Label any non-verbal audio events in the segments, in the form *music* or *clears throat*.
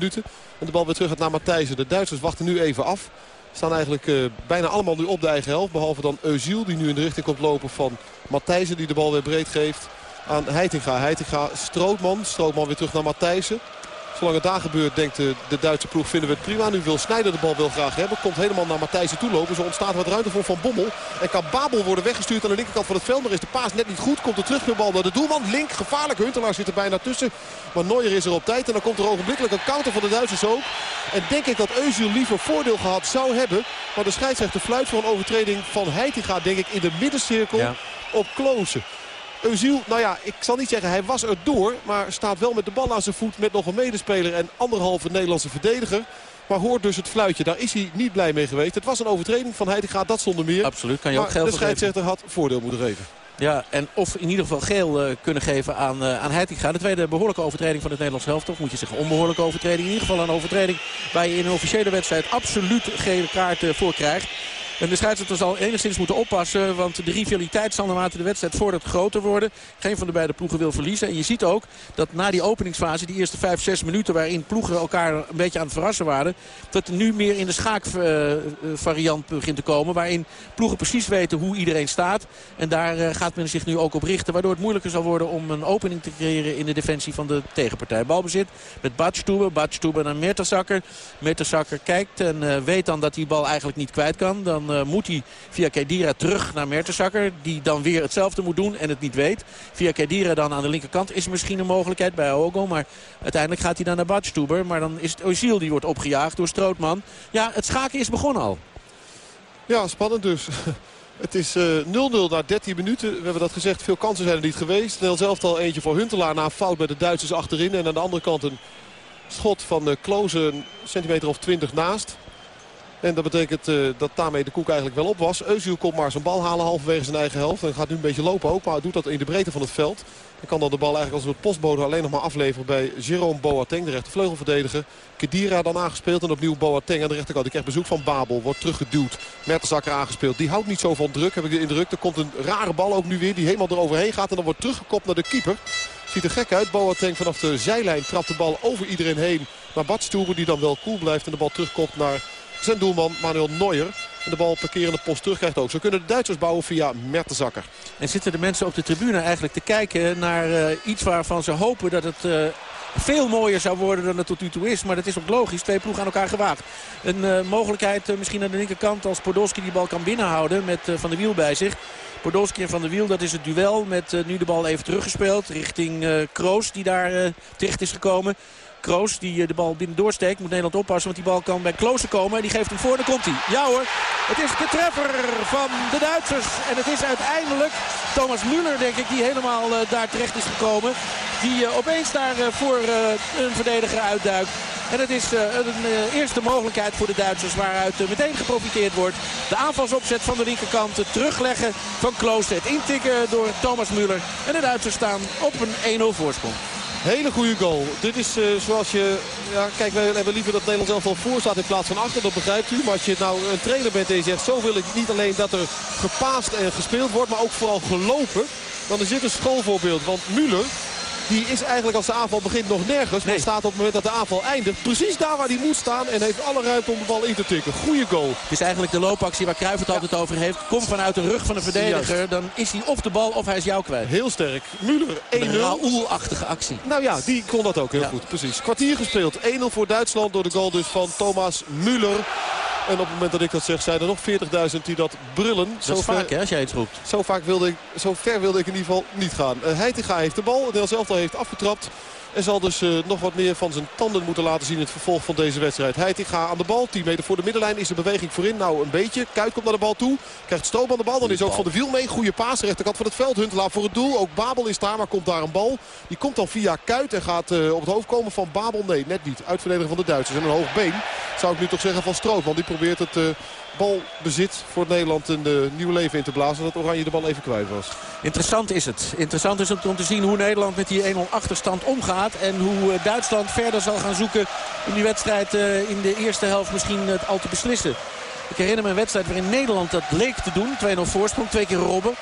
minuten. En de bal weer terug gaat naar Matthijsen. De Duitsers wachten nu even af. Staan eigenlijk uh, bijna allemaal nu op de eigen helft. Behalve dan Eusiel die nu in de richting komt lopen van Matthijsen. Die de bal weer breed geeft aan Heitinga. Heitinga Strootman. Strootman weer terug naar Matthijsen. Zolang het daar gebeurt denkt de, de Duitse ploeg vinden we het prima. Nu wil Snijder de bal wel graag hebben. Komt helemaal naar Matthijsen toe lopen. Zo ontstaat wat ruimte voor Van Bommel. En kan Babel worden weggestuurd aan de linkerkant van het veld. Maar is de paas net niet goed. Komt de terugbal naar de doelman. Link gevaarlijk. Huntelaar zit er bijna tussen. Maar Neuer is er op tijd. En dan komt er ogenblikkelijk een counter van de Duitsers ook. En denk ik dat Eusiel liever voordeel gehad zou hebben. Maar de scheidsrechter fluit voor een overtreding van Heitinga denk ik in de middencirkel op Kloosen. Eusiel, nou ja, ik zal niet zeggen hij was er door. Maar staat wel met de bal aan zijn voet met nog een medespeler en anderhalve Nederlandse verdediger. Maar hoort dus het fluitje. Daar is hij niet blij mee geweest. Het was een overtreding van Heitinga, dat zonder meer. Absoluut, kan je ook geld de scheidsrechter had voordeel moeten geven. Ja, en of in ieder geval geel uh, kunnen geven aan, uh, aan Heitinga. De tweede behoorlijke overtreding van het Nederlands helft. Of moet je zeggen onbehoorlijke overtreding. In ieder geval een overtreding waar je in een officiële wedstrijd absoluut gele kaart uh, voor krijgt. En de scheidsrechter zal enigszins moeten oppassen. Want de rivaliteit zal naarmate de wedstrijd voordat groter worden. Geen van de beide ploegen wil verliezen. En je ziet ook dat na die openingsfase, die eerste 5, 6 minuten... waarin ploegen elkaar een beetje aan het verrassen waren... dat er nu meer in de schaakvariant begint te komen. Waarin ploegen precies weten hoe iedereen staat. En daar gaat men zich nu ook op richten. Waardoor het moeilijker zal worden om een opening te creëren in de defensie van de tegenpartij. Balbezit met Badstuber. Badstuber naar Mertersakker. Mertersakker kijkt en weet dan dat die bal eigenlijk niet kwijt kan. Dan uh, moet hij via Kedira terug naar Mertensakker. Die dan weer hetzelfde moet doen en het niet weet. Via Kedira dan aan de linkerkant is misschien een mogelijkheid bij Ogo. Maar uiteindelijk gaat hij dan naar Badstuber. Maar dan is het Oziel die wordt opgejaagd door Strootman. Ja, het schaken is begonnen al. Ja, spannend dus. *laughs* Het is 0-0 uh, na 13 minuten. We hebben dat gezegd, veel kansen zijn er niet geweest. Nel zelf al eentje voor Huntelaar na fout bij de Duitsers achterin. En aan de andere kant een schot van uh, Klozen een centimeter of 20 naast. En dat betekent uh, dat daarmee de koek eigenlijk wel op was. Eusiel komt maar zijn bal halen halverwege zijn eigen helft. En gaat nu een beetje lopen ook, maar doet dat in de breedte van het veld. En kan dan de bal eigenlijk als een postbode alleen nog maar afleveren bij Jerome Boateng, de rechtervleugelverdediger. Kedira dan aangespeeld en opnieuw Boateng aan de rechterkant. Die krijgt bezoek van Babel, wordt teruggeduwd. Mertensakker aangespeeld. Die houdt niet zo van druk, heb ik de indruk. Er komt een rare bal ook nu weer, die helemaal eroverheen gaat. En dan wordt teruggekopt naar de keeper. Ziet er gek uit. Boateng vanaf de zijlijn trapt de bal over iedereen heen. Naar Badstoeren die dan wel cool blijft en de bal terugkomt naar zijn doelman Manuel Neuer. En de bal parkerende post terugkrijgt ook. Zo kunnen de Duitsers bouwen via Mertensakker. En zitten de mensen op de tribune eigenlijk te kijken naar uh, iets waarvan ze hopen dat het... Uh veel mooier zou worden dan het tot nu toe is. Maar dat is ook logisch. Twee ploegen aan elkaar gewaagd. Een uh, mogelijkheid misschien aan de linkerkant als Podolski die bal kan binnenhouden met Van der Wiel bij zich. Podolski en Van der Wiel, dat is het duel met nu de bal even teruggespeeld richting Kroos die daar terecht is gekomen. Kroos die eh, de bal binnen doorsteekt. Moet Nederland oppassen, want die bal kan bij Klooster komen. Die geeft hem voor, dan komt hij. Ja hoor, het is de treffer van de Duitsers. En het is uiteindelijk Thomas Müller, denk ik, die helemaal uh, daar terecht is gekomen. Die uh, opeens daar voor een verdediger uitduikt. En het is een eerste mogelijkheid voor de Duitsers waaruit meteen geprofiteerd wordt. De aanvalsopzet van de linkerkant, het terugleggen van Klooster. Het intikken door Thomas Müller. En de Duitsers staan op een 1-0 voorsprong. Hele goede goal. Dit is uh, zoals je... Ja, kijk, wij hebben liever dat Nederland zelf al voor staat in plaats van achter. Dat begrijpt u. Maar als je nou een trainer bent en je zegt... zo wil ik niet alleen dat er gepaast en gespeeld wordt... maar ook vooral gelopen. Dan is dit een schoolvoorbeeld. Want Müller die is eigenlijk als de aanval begint nog nergens. Maar staat op het moment dat de aanval eindigt precies daar waar hij moet staan. En heeft alle ruimte om de bal in te tikken. Goeie goal. Het is eigenlijk de loopactie waar Cruijff het altijd over heeft. Komt vanuit de rug van de verdediger. Dan is hij of de bal of hij is jou kwijt. Heel sterk. Müller 1-0. Een Raoul-achtige actie. Nou ja, die kon dat ook heel goed. Precies. Kwartier gespeeld. 1-0 voor Duitsland door de goal dus van Thomas Müller. En op het moment dat ik dat zeg, zijn er nog 40.000 die dat brullen. Dat zo is ver, vaak hè, als jij iets roept. Zo, vaak wilde ik, zo ver wilde ik in ieder geval niet gaan. Uh, Heitinga heeft de bal. Het zelf al heeft afgetrapt. En zal dus uh, nog wat meer van zijn tanden moeten laten zien in het vervolg van deze wedstrijd. Heitinga aan de bal. 10 meter voor de middenlijn is de beweging voorin. Nou een beetje. Kuit komt naar de bal toe. Krijgt Stoop aan de bal. Dan is ook Van de Wiel mee. Goede paas. Rechterkant van het veld. Huntelaar voor het doel. Ook Babel is daar. Maar komt daar een bal. Die komt dan via Kuit. En gaat uh, op het hoofd komen van Babel. Nee, net niet. Uitverdediger van de Duitsers. En een hoog been. Zou ik nu toch zeggen van Strootman. Die probeert het... Uh, balbezit voor Nederland een uh, nieuw leven in te blazen. Dat Oranje de bal even kwijt was. Interessant is het. Interessant is het om te zien hoe Nederland met die 1-0 achterstand omgaat. En hoe uh, Duitsland verder zal gaan zoeken om die wedstrijd uh, in de eerste helft misschien al te beslissen. Ik herinner me een wedstrijd waarin Nederland dat leek te doen. 2-0 voorsprong, twee keer robben.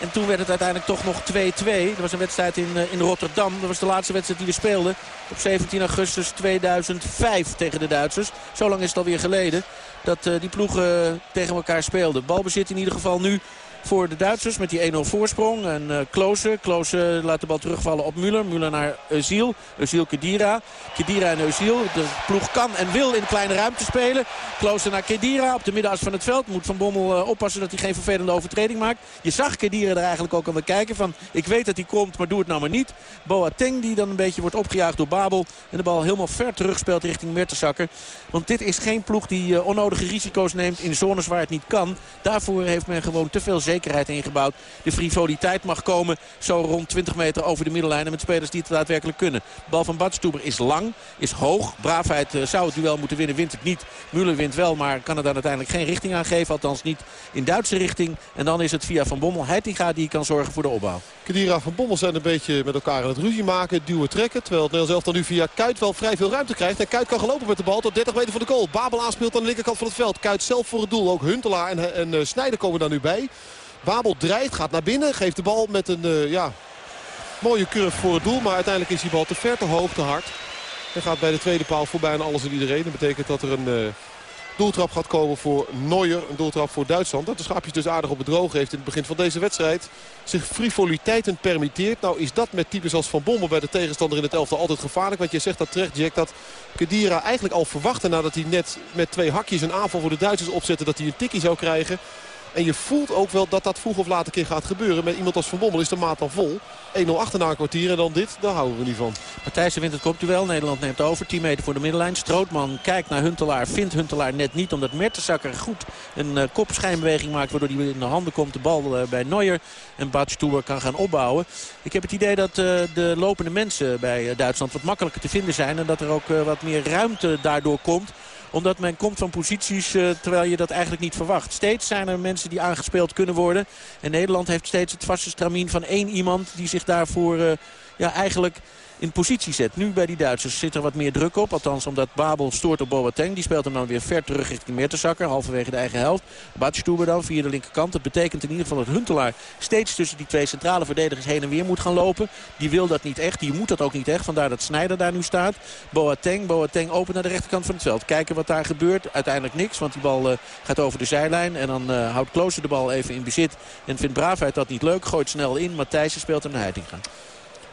En toen werd het uiteindelijk toch nog 2-2. Dat was een wedstrijd in, in Rotterdam. Dat was de laatste wedstrijd die we speelden. Op 17 augustus 2005 tegen de Duitsers. Zo lang is het alweer geleden dat die ploegen tegen elkaar speelden. Balbezit in ieder geval nu voor de Duitsers met die 1-0 voorsprong. En uh, Klose, Klose laat de bal terugvallen op Müller. Müller naar Eusiel. Eusiel Kedira. Kedira en Eusiel. De ploeg kan en wil in kleine ruimte spelen. Klose naar Kedira op de middenas van het veld. Moet Van Bommel uh, oppassen dat hij geen vervelende overtreding maakt. Je zag Kedira er eigenlijk ook aan het kijken van... ik weet dat hij komt, maar doe het nou maar niet. Boateng die dan een beetje wordt opgejaagd door Babel. En de bal helemaal ver terugspeelt richting Mertensakker. Want dit is geen ploeg die uh, onnodige risico's neemt in zones waar het niet kan. Daarvoor heeft men gewoon te veel zekerheid ingebouwd. De frivoliteit mag komen zo rond 20 meter over de middenlijn. En met spelers die het daadwerkelijk kunnen. De bal van Badstuber is lang, is hoog. Braafheid uh, zou het duel moeten winnen, wint het niet. Müller wint wel, maar kan er dan uiteindelijk geen richting aan geven. Althans niet in Duitse richting. En dan is het via Van Bommel Heitinga die kan zorgen voor de opbouw. Kedira van Bommel zijn een beetje met elkaar aan het ruzie maken. Duwen, trekken. Terwijl het Nederlands elftal nu via Kuit wel vrij veel ruimte krijgt. En Kuit kan gelopen met de bal tot 30 meter van de goal. Babel aanspeelt aan de linkerkant van het veld. Kuit zelf voor het doel. Ook Huntelaar en, en uh, Snijder komen daar nu bij. Babel dreigt, gaat naar binnen. Geeft de bal met een uh, ja, mooie curve voor het doel. Maar uiteindelijk is die bal te ver, te hoog, te hard. En gaat bij de tweede paal voorbij aan alles en iedereen. Dat betekent dat er een uh, doeltrap gaat komen voor Neuer. Een doeltrap voor Duitsland. Dat de Schaapjes dus aardig op het droog heeft in het begin van deze wedstrijd. Zich frivoliteiten permitteert. Nou is dat met types als Van Bommel bij de tegenstander in het elftal altijd gevaarlijk. Want je zegt dat terecht Jack dat Kedira eigenlijk al verwachtte nadat hij net met twee hakjes een aanval voor de Duitsers opzette. Dat hij een tikkie zou krijgen. En je voelt ook wel dat dat vroeg of later een keer gaat gebeuren. Met iemand als Van Bommel is de maat al vol. 1-0 achter na een kwartier en dan dit, daar houden we niet van. Matthijssen wint het kopduel. Nederland neemt over. 10 meter voor de middenlijn. Strootman kijkt naar Huntelaar. Vindt Huntelaar net niet. Omdat Mertensakker goed een uh, kopschijnbeweging maakt. Waardoor hij in de handen komt. De bal uh, bij Neuer. En Badstuber kan gaan opbouwen. Ik heb het idee dat uh, de lopende mensen bij Duitsland wat makkelijker te vinden zijn. En dat er ook wat meer ruimte daardoor komt omdat men komt van posities uh, terwijl je dat eigenlijk niet verwacht. Steeds zijn er mensen die aangespeeld kunnen worden. En Nederland heeft steeds het vaste stramien van één iemand die zich daarvoor uh, ja, eigenlijk in positie zet. Nu bij die Duitsers zit er wat meer druk op. Althans omdat Babel stoort op Boateng. Die speelt hem dan weer ver terug richting Mertensakker. Halverwege de eigen helft. Badstuber dan via de linkerkant. Dat betekent in ieder geval dat Huntelaar steeds tussen die twee centrale verdedigers heen en weer moet gaan lopen. Die wil dat niet echt. Die moet dat ook niet echt. Vandaar dat Snijder daar nu staat. Boateng. Boateng open naar de rechterkant van het veld. Kijken wat daar gebeurt. Uiteindelijk niks. Want die bal uh, gaat over de zijlijn. En dan uh, houdt Klose de bal even in bezit. En vindt Braafheid dat niet leuk. Gooit snel in. Matthijssen speelt hem naar Heitinga.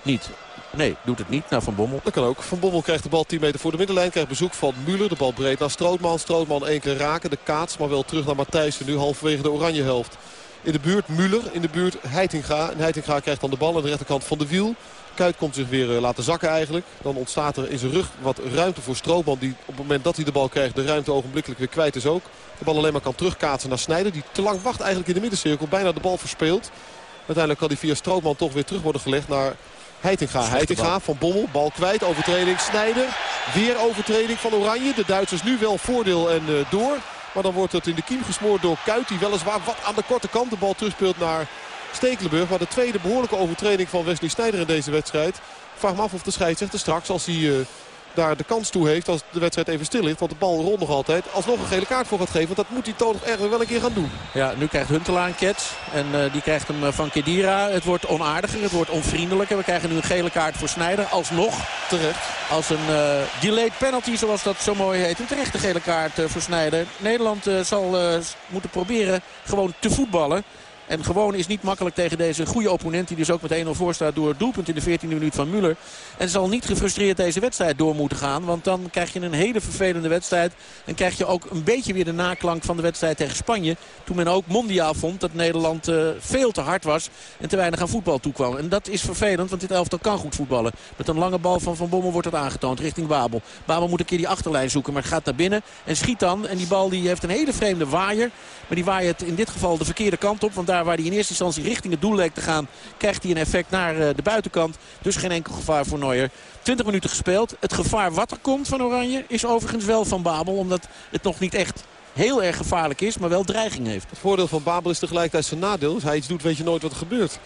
Niet. Nee, doet het niet naar Van Bommel. Dat kan ook. Van Bommel krijgt de bal 10 meter voor de middenlijn. Krijgt bezoek van Müller. De bal breed naar Strootman. Strootman één keer raken. De kaats, maar wel terug naar Matthijssen. Nu halverwege de oranje helft. In de buurt Müller. In de buurt Heitinga. En Heitinga krijgt dan de bal aan de rechterkant van de wiel. Kuit komt zich weer uh, laten zakken eigenlijk. Dan ontstaat er in zijn rug wat ruimte voor Strootman. Die op het moment dat hij de bal krijgt de ruimte ogenblikkelijk weer kwijt is ook. De bal alleen maar kan terugkaatsen naar Snijder. Die te lang wacht eigenlijk in de middencirkel. Bijna de bal verspeelt. Uiteindelijk kan hij via Strootman toch weer terug worden gelegd naar Heitinga. Heitinga van Bommel. Bal kwijt. Overtreding. Snijder. Weer overtreding van Oranje. De Duitsers nu wel voordeel en uh, door. Maar dan wordt het in de kiem gesmoord door Kuit. Die weliswaar wat aan de korte kant de bal terugspeelt naar Stekelenburg. Maar de tweede behoorlijke overtreding van Wesley Snijder in deze wedstrijd. Vraag me af of de scheidsrechter straks als hij... Uh, daar de kans toe heeft als de wedstrijd even stil ligt. Want de bal rond nog altijd. Alsnog een gele kaart voor gaat geven. Want dat moet hij toch ergens wel een keer gaan doen. Ja, nu krijgt Huntelaar een catch. En uh, die krijgt hem van Kedira. Het wordt onaardiger. Het wordt onvriendelijker. We krijgen nu een gele kaart voor Snijder. Alsnog. Terecht. Als een uh, delayed penalty zoals dat zo mooi heet. Een terechte gele kaart uh, voor Snijder. Nederland zal moeten proberen gewoon te voetballen. En gewoon is niet makkelijk tegen deze goede opponent. Die dus ook met 1-0 voor staat door het doelpunt in de 14e minuut van Müller. En zal niet gefrustreerd deze wedstrijd door moeten gaan. Want dan krijg je een hele vervelende wedstrijd. En krijg je ook een beetje weer de naklank van de wedstrijd tegen Spanje. Toen men ook mondiaal vond dat Nederland uh, veel te hard was. En te weinig aan voetbal toekwam. En dat is vervelend, want dit elftal kan goed voetballen. Met een lange bal van Van Bommel wordt dat aangetoond richting Babel. Babel moet een keer die achterlijn zoeken, maar gaat naar binnen. En schiet dan. En die bal die heeft een hele vreemde waaier. Maar die waait in dit geval de verkeerde kant op. Want daar waar hij in eerste instantie richting het doel leek te gaan... krijgt hij een effect naar uh, de buitenkant. Dus geen enkel gevaar voor Neuer. 20 minuten gespeeld. Het gevaar wat er komt van Oranje is overigens wel van Babel. Omdat het nog niet echt heel erg gevaarlijk is, maar wel dreiging heeft. Het voordeel van Babel is tegelijkertijd zijn nadeel. Als hij iets doet, weet je nooit wat er gebeurt.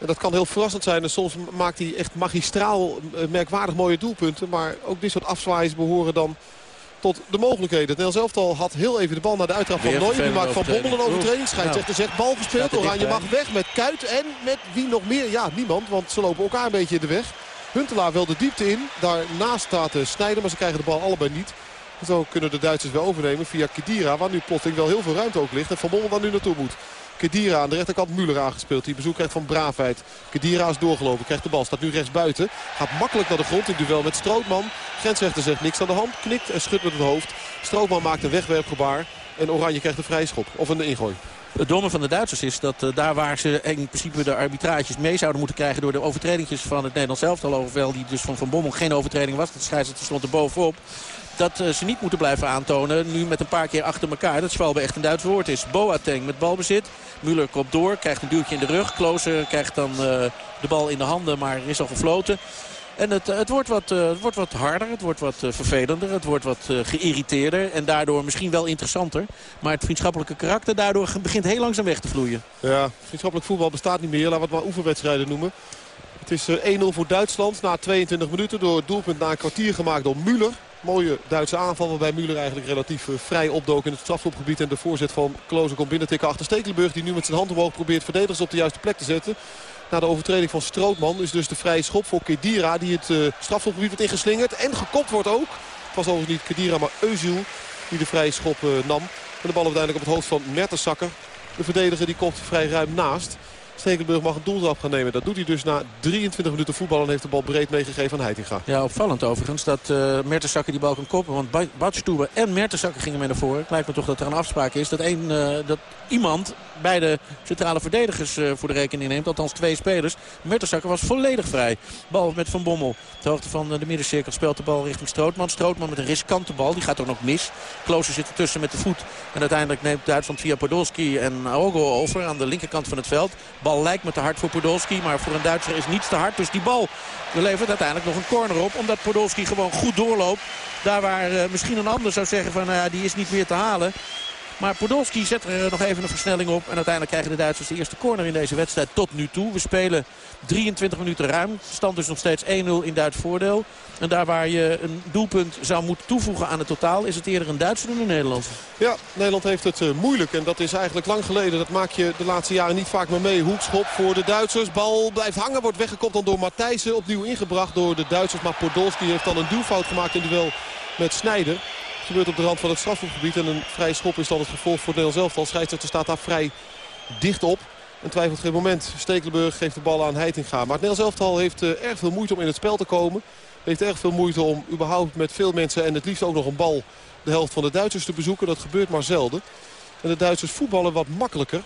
En dat kan heel verrassend zijn. En soms maakt hij echt magistraal merkwaardig mooie doelpunten. Maar ook dit soort afzwaaiers behoren dan tot de mogelijkheden. Het Nederlands elftal had heel even de bal naar de uittrap van Nooy. Die maakt Van Bommel een overtreding. Scheidsrechter zegt bal gespeeld. Oranje mag weg met Kuit en met wie nog meer? Ja, niemand, want ze lopen elkaar een beetje in de weg. Huntelaar wil de diepte in. Daarnaast staat Snijder, maar ze krijgen de bal allebei niet. Zo kunnen de Duitsers weer overnemen via Kedira. Waar nu plotseling wel heel veel ruimte ook ligt. En Van Bommel daar nu naartoe moet. Kedira aan de rechterkant Muller aangespeeld. Die bezoek krijgt van Braafheid. Kedira is doorgelopen. Krijgt de bal. Staat nu rechts buiten. Gaat makkelijk naar de grond in duel met Strootman. Grensrechter zegt niks aan de hand. Knikt en schudt met het hoofd. Strootman maakt een wegwerpgebaar. En Oranje krijgt een vrijschop. Of een ingooi. Het domme van de Duitsers is dat uh, daar waar ze in principe de arbitrages mee zouden moeten krijgen... door de overtredingjes van het Nederlands elftal overwel... die dus van Van Bommel geen overtreding was. De scheidsrechter stond er bovenop dat uh, ze niet moeten blijven aantonen. Nu met een paar keer achter elkaar. Dat Schwalbe echt een Duits woord is. Boateng met balbezit. Muller komt door. Krijgt een duwtje in de rug. Klooser krijgt dan uh, de bal in de handen. Maar is al gefloten. En het, het, wordt wat, het wordt wat harder, het wordt wat vervelender, het wordt wat geïrriteerder. En daardoor misschien wel interessanter. Maar het vriendschappelijke karakter daardoor *laughs* begint heel langzaam weg te vloeien. Ja, vriendschappelijk voetbal bestaat niet meer. Laten we het maar oefenwedstrijden noemen. Het is 1-0 voor Duitsland na 22 minuten door het doelpunt na een kwartier gemaakt door Müller. Mooie Duitse aanval waarbij Müller eigenlijk relatief vrij opdook in het strafschopgebied. En de voorzet van Klose komt binnentikken achter Stekelenburg. Die nu met zijn hand omhoog probeert verdedigers op de juiste plek te zetten. Na de overtreding van Strootman is dus de vrije schop voor Kedira. Die het uh, strafschopgebied wordt ingeslingerd. En gekopt wordt ook. Het was overigens niet Kedira maar Euziel die de vrije schop uh, nam. En de bal uiteindelijk op het hoofd van Mertensakker. De verdediger die komt vrij ruim naast. Stekelenburg mag een doeltrap gaan nemen. Dat doet hij dus na 23 minuten voetballen en heeft de bal breed meegegeven aan Heitinga. Ja, opvallend overigens dat uh, die bal kan koppen. Want Badstuber en Mertensakker gingen mee naar voren. Lijkt me toch dat er een afspraak is dat, een, uh, dat iemand beide centrale verdedigers uh, voor de rekening neemt. Althans twee spelers. Mertensakker was volledig vrij. Bal met Van Bommel. De hoogte van de middencirkel speelt de bal richting Strootman. Strootman met een riskante bal. Die gaat er nog mis. Klooster zit ertussen met de voet. En uiteindelijk neemt Duitsland via Podolski en Aogo over aan de linkerkant van het veld. Bal lijkt me te hard voor Podolski. Maar voor een Duitser is niets te hard. Dus die bal levert uiteindelijk nog een corner op. Omdat Podolski gewoon goed doorloopt. Daar waar uh, misschien een ander zou zeggen van nou ja, die is niet meer te halen. Maar Podolski zet er nog even een versnelling op. En uiteindelijk krijgen de Duitsers de eerste corner in deze wedstrijd tot nu toe. We spelen 23 minuten ruim. Stand dus nog steeds 1-0 in Duits voordeel. En daar waar je een doelpunt zou moeten toevoegen aan het totaal... is het eerder een Duitser dan een Nederlandse. Ja, Nederland heeft het uh, moeilijk. En dat is eigenlijk lang geleden. Dat maak je de laatste jaren niet vaak meer mee. Hoekschop voor de Duitsers. Bal blijft hangen. Wordt weggekopt dan door Matthijssen. Opnieuw ingebracht door de Duitsers. Maar Podolski heeft dan een duwfout gemaakt in duel met Snijder. Gebeurt op de rand van het strafschopgebied. En een vrije schop is dan het gevolg voor Nederland zelf. Al scheidsrechter staat daar vrij dicht op. En twijfelt geen moment. Stekelenburg geeft de bal aan Heitinga. Maar het Nederlands elftal heeft uh, erg veel moeite om in het spel te komen. Heeft erg veel moeite om überhaupt met veel mensen en het liefst ook nog een bal de helft van de Duitsers te bezoeken. Dat gebeurt maar zelden. En de Duitsers voetballen wat makkelijker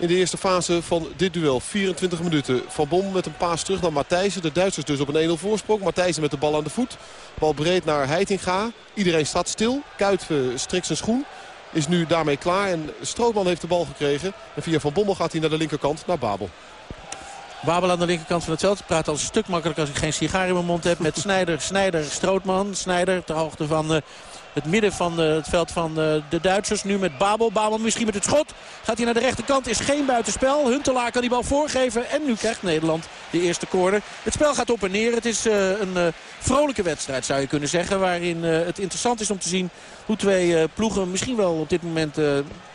in de eerste fase van dit duel. 24 minuten. Van Bom met een paas terug naar Matthijsen. De Duitsers dus op een 1-0 voorsprong. Matthijsen met de bal aan de voet. Bal breed naar Heitinga. Iedereen staat stil. Kuit uh, strikt zijn schoen. Is nu daarmee klaar. En Strootman heeft de bal gekregen. En via Van Bommel gaat hij naar de linkerkant, naar Babel. Babel aan de linkerkant van het veld. Praat al een stuk makkelijker als ik geen sigaar in mijn mond heb. Met Snijder, Snijder, Strootman. Snijder ter hoogte van... Uh, het midden van uh, het veld van uh, de Duitsers. Nu met Babel. Babel misschien met het schot. Gaat hij naar de rechterkant. Is geen buitenspel. Huntelaar kan die bal voorgeven. En nu krijgt Nederland de eerste corner. Het spel gaat op en neer. Het is uh, een vrolijke wedstrijd zou je kunnen zeggen. Waarin het interessant is om te zien hoe twee ploegen misschien wel op dit moment...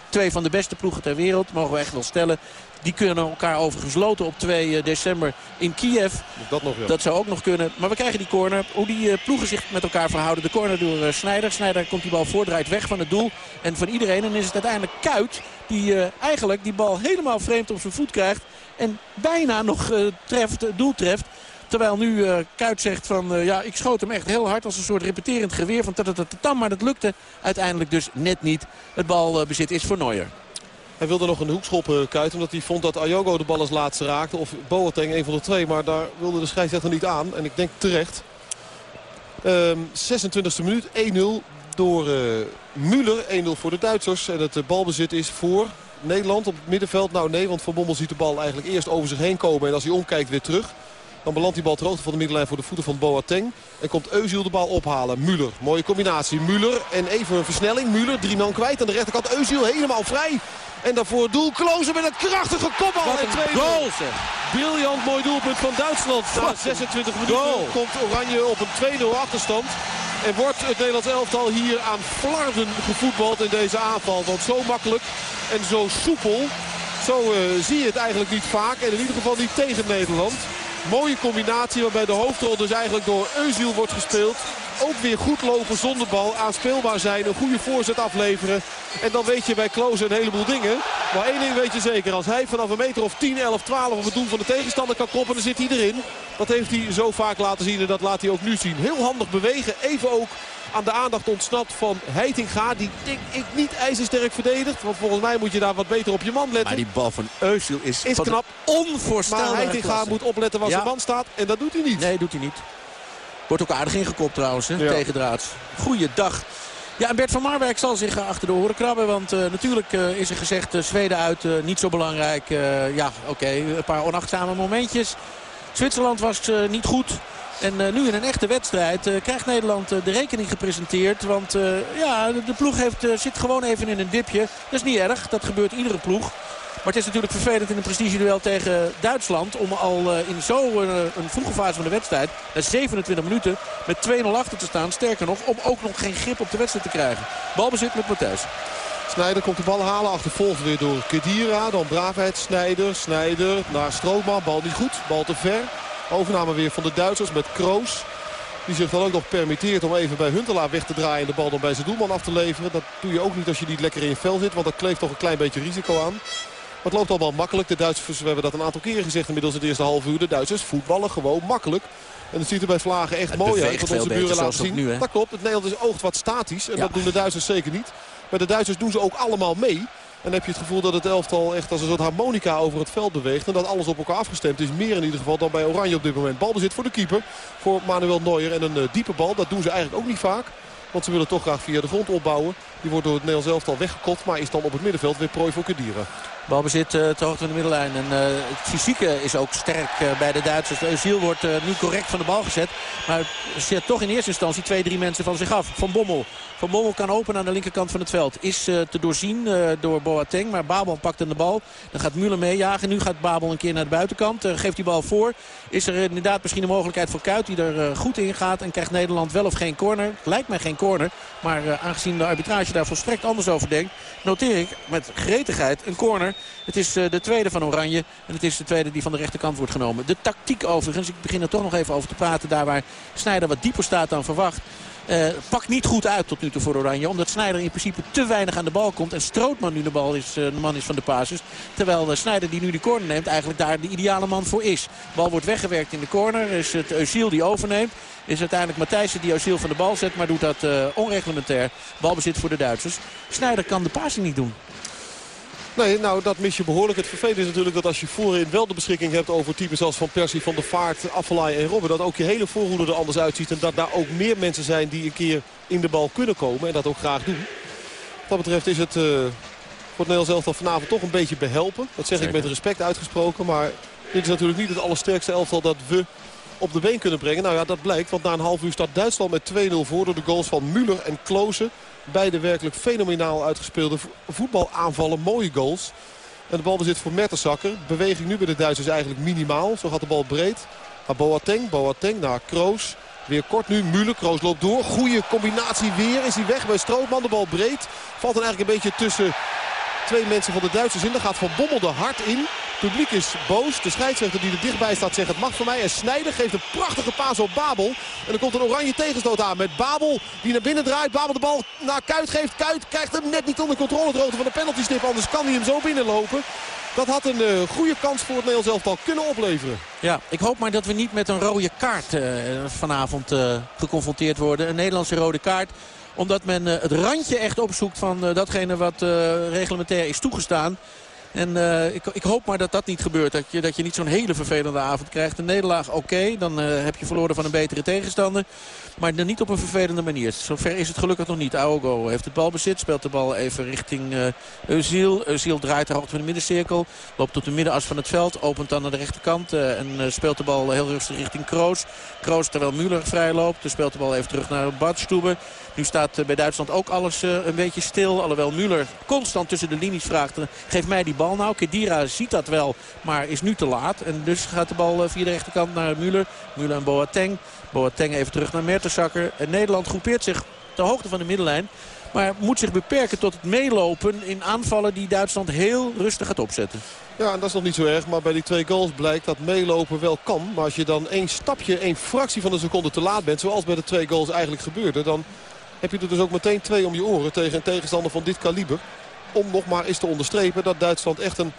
twee van de beste ploegen ter wereld, mogen we echt wel stellen. Die kunnen elkaar overigens loten op 2 december in Kiev. Dat, nog, ja. dat zou ook nog kunnen. Maar we krijgen die corner. Hoe die uh, ploegen zich met elkaar verhouden. De corner door uh, Snijder. Snijder komt die bal voor, draait weg van het doel. En van iedereen. En is het uiteindelijk Kuit die eigenlijk die bal helemaal vreemd op zijn voet krijgt. En bijna nog treft, doel treft. Terwijl nu uh, Kuit zegt van uh, ja, ik schoot hem echt heel hard als een soort repeterend geweer van tam. Maar dat lukte uiteindelijk dus net niet. Het balbezit is voor Neuer. Hij wilde nog een hoekschop uh, kuiten. Omdat hij vond dat Ayogo de bal als laatste raakte. Of Boateng, een van de twee. Maar daar wilde de scheidsrechter niet aan. En ik denk terecht. Um, 26e minuut. 1-0 door uh, Müller. 1-0 voor de Duitsers. En het uh, balbezit is voor Nederland op het middenveld. Nou nee, want Van Bommel ziet de bal eigenlijk eerst over zich heen komen. En als hij omkijkt weer terug. Dan belandt die bal ter hoogte van de middenlijn voor de voeten van Boateng. En komt Eusiel de bal ophalen. Müller, mooie combinatie. Müller en even een versnelling. Müller, drie man kwijt aan de rechterkant. Eusiel helemaal vrij. En daarvoor doel Klozen met een krachtige kopbal. Wat een goal zeg. Briljant mooi doelpunt van Duitsland. Na 26 minuten komt Oranje op een 2-0 achterstand. En wordt het Nederlands elftal hier aan flarden gevoetbald in deze aanval. Want zo makkelijk en zo soepel, zo uh, zie je het eigenlijk niet vaak. En in ieder geval niet tegen Nederland. Mooie combinatie waarbij de hoofdrol dus eigenlijk door Eusiel wordt gespeeld. Ook weer goed lopen zonder bal. Aanspeelbaar zijn. Een goede voorzet afleveren. En dan weet je bij Klose een heleboel dingen. Maar één ding weet je zeker. Als hij vanaf een meter of 10, 11, 12 op het doel van de tegenstander kan koppen. Dan zit hij erin. Dat heeft hij zo vaak laten zien. En dat laat hij ook nu zien. Heel handig bewegen. Even ook aan de aandacht ontsnapt van Heitinga. Die denk ik niet ijzersterk verdedigt. Want volgens mij moet je daar wat beter op je man letten. Maar die bal van Eusiel is, is knap. Onvoorstelbaar. Maar Heitinga moet opletten waar ja. zijn man staat. En dat doet hij niet. Nee, doet hij niet. Wordt ook aardig ingekopt trouwens, hè, ja. tegendraads. Goeiedag. Ja, en Bert van Marwijk zal zich achter de horen krabben. Want uh, natuurlijk uh, is er gezegd, uh, Zweden uit, niet zo belangrijk. ja, oké, okay, een paar onachtzame momentjes. Zwitserland was niet goed. En nu in een echte wedstrijd krijgt Nederland de rekening gepresenteerd. Want ja, de, de ploeg heeft, zit gewoon even in een dipje. Dat is niet erg, dat gebeurt iedere ploeg. Maar het is natuurlijk vervelend in een prestigeduel tegen Duitsland... om al in zo'n een vroege fase van de wedstrijd... na 27 minuten met 2-0 achter te staan. Sterker nog, om ook nog geen grip op de wedstrijd te krijgen. Balbezit met Matthijs. Snijder komt de bal halen. Achtervolgd weer door Kedira. Dan Braafheid. Snijder. Snijder naar Strootman. Bal niet goed. Bal te ver. Overname weer van de Duitsers met Kroos. Die zich dan ook nog permitteert om even bij Huntelaar weg te draaien... en de bal dan bij zijn doelman af te leveren. Dat doe je ook niet als je niet lekker in je vel zit. Want dat kleeft toch een klein beetje risico aan. Het loopt allemaal makkelijk. De Duitsers, we hebben dat een aantal keren gezegd inmiddels het eerste half uur. De Duitsers voetballen gewoon makkelijk. En het ziet er bij Vlagen echt het mooi uit. Dat onze buren laten zien. Nu, dat klopt. Het Nederland is oogt wat statisch. En ja. dat doen de Duitsers zeker niet. Maar de Duitsers doen ze ook allemaal mee. En dan heb je het gevoel dat het elftal echt als een soort harmonica over het veld beweegt. En dat alles op elkaar afgestemd is. Meer in ieder geval dan bij Oranje op dit moment. Balbezit voor de keeper. Voor Manuel Neuer. En een uh, diepe bal. Dat doen ze eigenlijk ook niet vaak. Want ze willen toch graag via de grond opbouwen. Die wordt door het Nederlands elftal weggekopt. Maar is dan op het middenveld weer prooi voor Kedira. Balbezit uh, te hoogte van de middenlijn. En uh, het fysieke is ook sterk uh, bij de Duitsers. Eusiel wordt nu correct van de bal gezet. Maar zet toch in eerste instantie twee, drie mensen van zich af. Van Bommel. Van Bommel kan open aan de linkerkant van het veld. Is te doorzien door Boateng. Maar Babel pakt in de bal. Dan gaat Müller meejagen. Nu gaat Babel een keer naar de buitenkant. geeft die bal voor. Is er inderdaad misschien een mogelijkheid voor Kuit die er goed in gaat. En krijgt Nederland wel of geen corner. Lijkt mij geen corner. Maar aangezien de arbitrage daar volstrekt anders over denkt. Noteer ik met gretigheid een corner. Het is de tweede van Oranje. En het is de tweede die van de rechterkant wordt genomen. De tactiek overigens. Ik begin er toch nog even over te praten. Daar waar Snijder wat dieper staat dan verwacht. Uh, pakt niet goed uit tot nu toe voor Oranje. Omdat Snijder in principe te weinig aan de bal komt. En Strootman nu de, bal is, uh, de man is van de basis. Terwijl Snijder die nu de corner neemt eigenlijk daar de ideale man voor is. De bal wordt weggewerkt in de corner. Is het Eusiel die overneemt. Is uiteindelijk Matthijssen die Eusiel van de bal zet. Maar doet dat onreglementair. Balbezit voor de Duitsers. Snijder kan de passing niet doen. Nee, nou dat mis je behoorlijk. Het vervelende is natuurlijk dat als je voorin wel de beschikking hebt over types als Van Persie, Van der Vaart, Affelay en Robben. Dat ook je hele voorhoede er anders uitziet. En dat daar ook meer mensen zijn die een keer in de bal kunnen komen. En dat ook graag doen. Wat dat betreft is het uh, voor het Nederlands elftal vanavond toch een beetje behelpen. Dat zeg Zeker. ik met respect uitgesproken. Maar dit is natuurlijk niet het allersterkste elftal dat we op de been kunnen brengen. Nou ja, dat blijkt. Want na een half uur staat Duitsland met 2-0 voor door de goals van Müller en Klose. Beide werkelijk fenomenaal uitgespeelde voetbalaanvallen. Mooie goals. En de bal bezit voor Mertensakker. Beweging nu bij de Duitsers eigenlijk minimaal. Zo gaat de bal breed. Naar Boateng. Boateng naar Kroos. Weer kort nu. Müller. Kroos loopt door. Goede combinatie weer. Is hij weg bij Strootman. De bal breed. Valt dan eigenlijk een beetje tussen twee mensen van de Duitsers in. Daar gaat Van Bommel de hard in. Het publiek is boos. De scheidsrechter die er dichtbij staat zegt het mag voor mij. En Snijder geeft een prachtige paas op Babel. En er komt een oranje tegenstoot aan met Babel die naar binnen draait. Babel de bal naar Kuit geeft. Kuit krijgt hem net niet onder controle. De van de penaltystip. Anders kan hij hem zo binnenlopen. Dat had een uh, goede kans voor het Nederlands elftal kunnen opleveren. Ja, ik hoop maar dat we niet met een rode kaart uh, vanavond uh, geconfronteerd worden. Een Nederlandse rode kaart omdat men het randje echt opzoekt van datgene wat reglementair is toegestaan. En ik, ik, hoop maar dat dat niet gebeurt. Dat je, dat je niet zo'n hele vervelende avond krijgt. Een nederlaag, oké. dan heb je verloren van een betere tegenstander. Maar dan niet op een vervelende manier. Zover is het gelukkig nog niet. Aogo heeft het balbezit. Speelt de bal even richting uh. Eusiel draait ter hoogte van de middencirkel. Loopt tot de middenas van het veld. Opent dan naar de rechterkant. en speelt de bal heel rustig richting Kroos. Kroos terwijl Müller vrij loopt. Dus speelt de bal even terug naar Badstube. Nu staat bij Duitsland ook alles een beetje stil. Alhoewel Müller constant tussen de linies vraagt. Geef mij die bal nou. Kedira ziet dat wel, maar is nu te laat. En dus gaat de bal via de rechterkant naar Müller. Müller en Boateng. Boateng even terug naar Mertensakker. En Nederland groepeert zich ter hoogte van de middenlijn. Maar moet zich beperken tot het meelopen in aanvallen die Duitsland heel rustig gaat opzetten. Ja, en dat is nog niet zo erg. Maar bij die twee goals blijkt dat meelopen wel kan. Maar als je dan één stapje, één fractie van een seconde te laat bent... zoals bij de twee goals eigenlijk gebeurde... dan heb je er dus ook meteen twee om je oren tegen een tegenstander van dit kaliber. Om nog maar eens te onderstrepen dat Duitsland echt een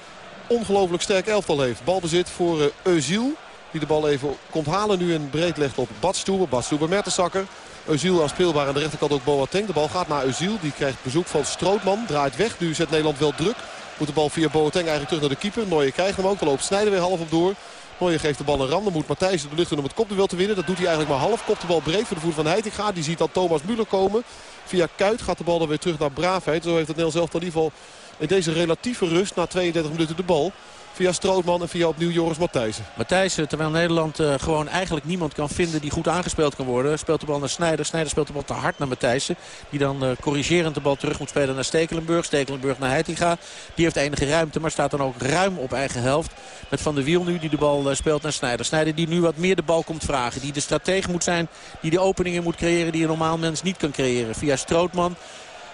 ongelooflijk sterk elftal heeft. Balbezit voor uh. Die de bal even komt halen nu en breed legt op Badstuber. Badstuber Mertensakker. Özil aan speelbaar aan de rechterkant ook Boateng. De bal gaat naar Özil. Die krijgt bezoek van Strootman. Draait weg. Nu zet Nederland wel druk. Moet de bal via Boateng eigenlijk terug naar de keeper. Nooijer krijgt hem ook. Dan loopt Snijder weer half op door. Nooijer geeft de bal een ram. Dan moet Matthijs de lucht in om het kopduel te winnen. Dat doet hij eigenlijk maar half. Kopt de bal breed voor de voet van Heitinga. Die ziet dan Thomas Müller komen. Via Kuit gaat de bal dan weer terug naar Braafheid. Zo heeft het Nederlands zelf in ieder geval in deze relatieve rust na 32 minuten de bal. Via Strootman en via opnieuw Joris Matthijssen. Matthijssen, terwijl Nederland uh, gewoon eigenlijk niemand kan vinden die goed aangespeeld kan worden. Speelt de bal naar Snijder. Snijder speelt de bal te hard naar Matthijssen. Die dan uh, corrigerend de bal terug moet spelen naar Stekelenburg. Stekelenburg naar Heitinga. Die heeft enige ruimte, maar staat dan ook ruim op eigen helft. Met Van der Wiel nu die de bal uh, speelt naar Snijder. Snijder die nu wat meer de bal komt vragen. Die de stratege moet zijn. Die de openingen moet creëren die een normaal mens niet kan creëren. Via Strootman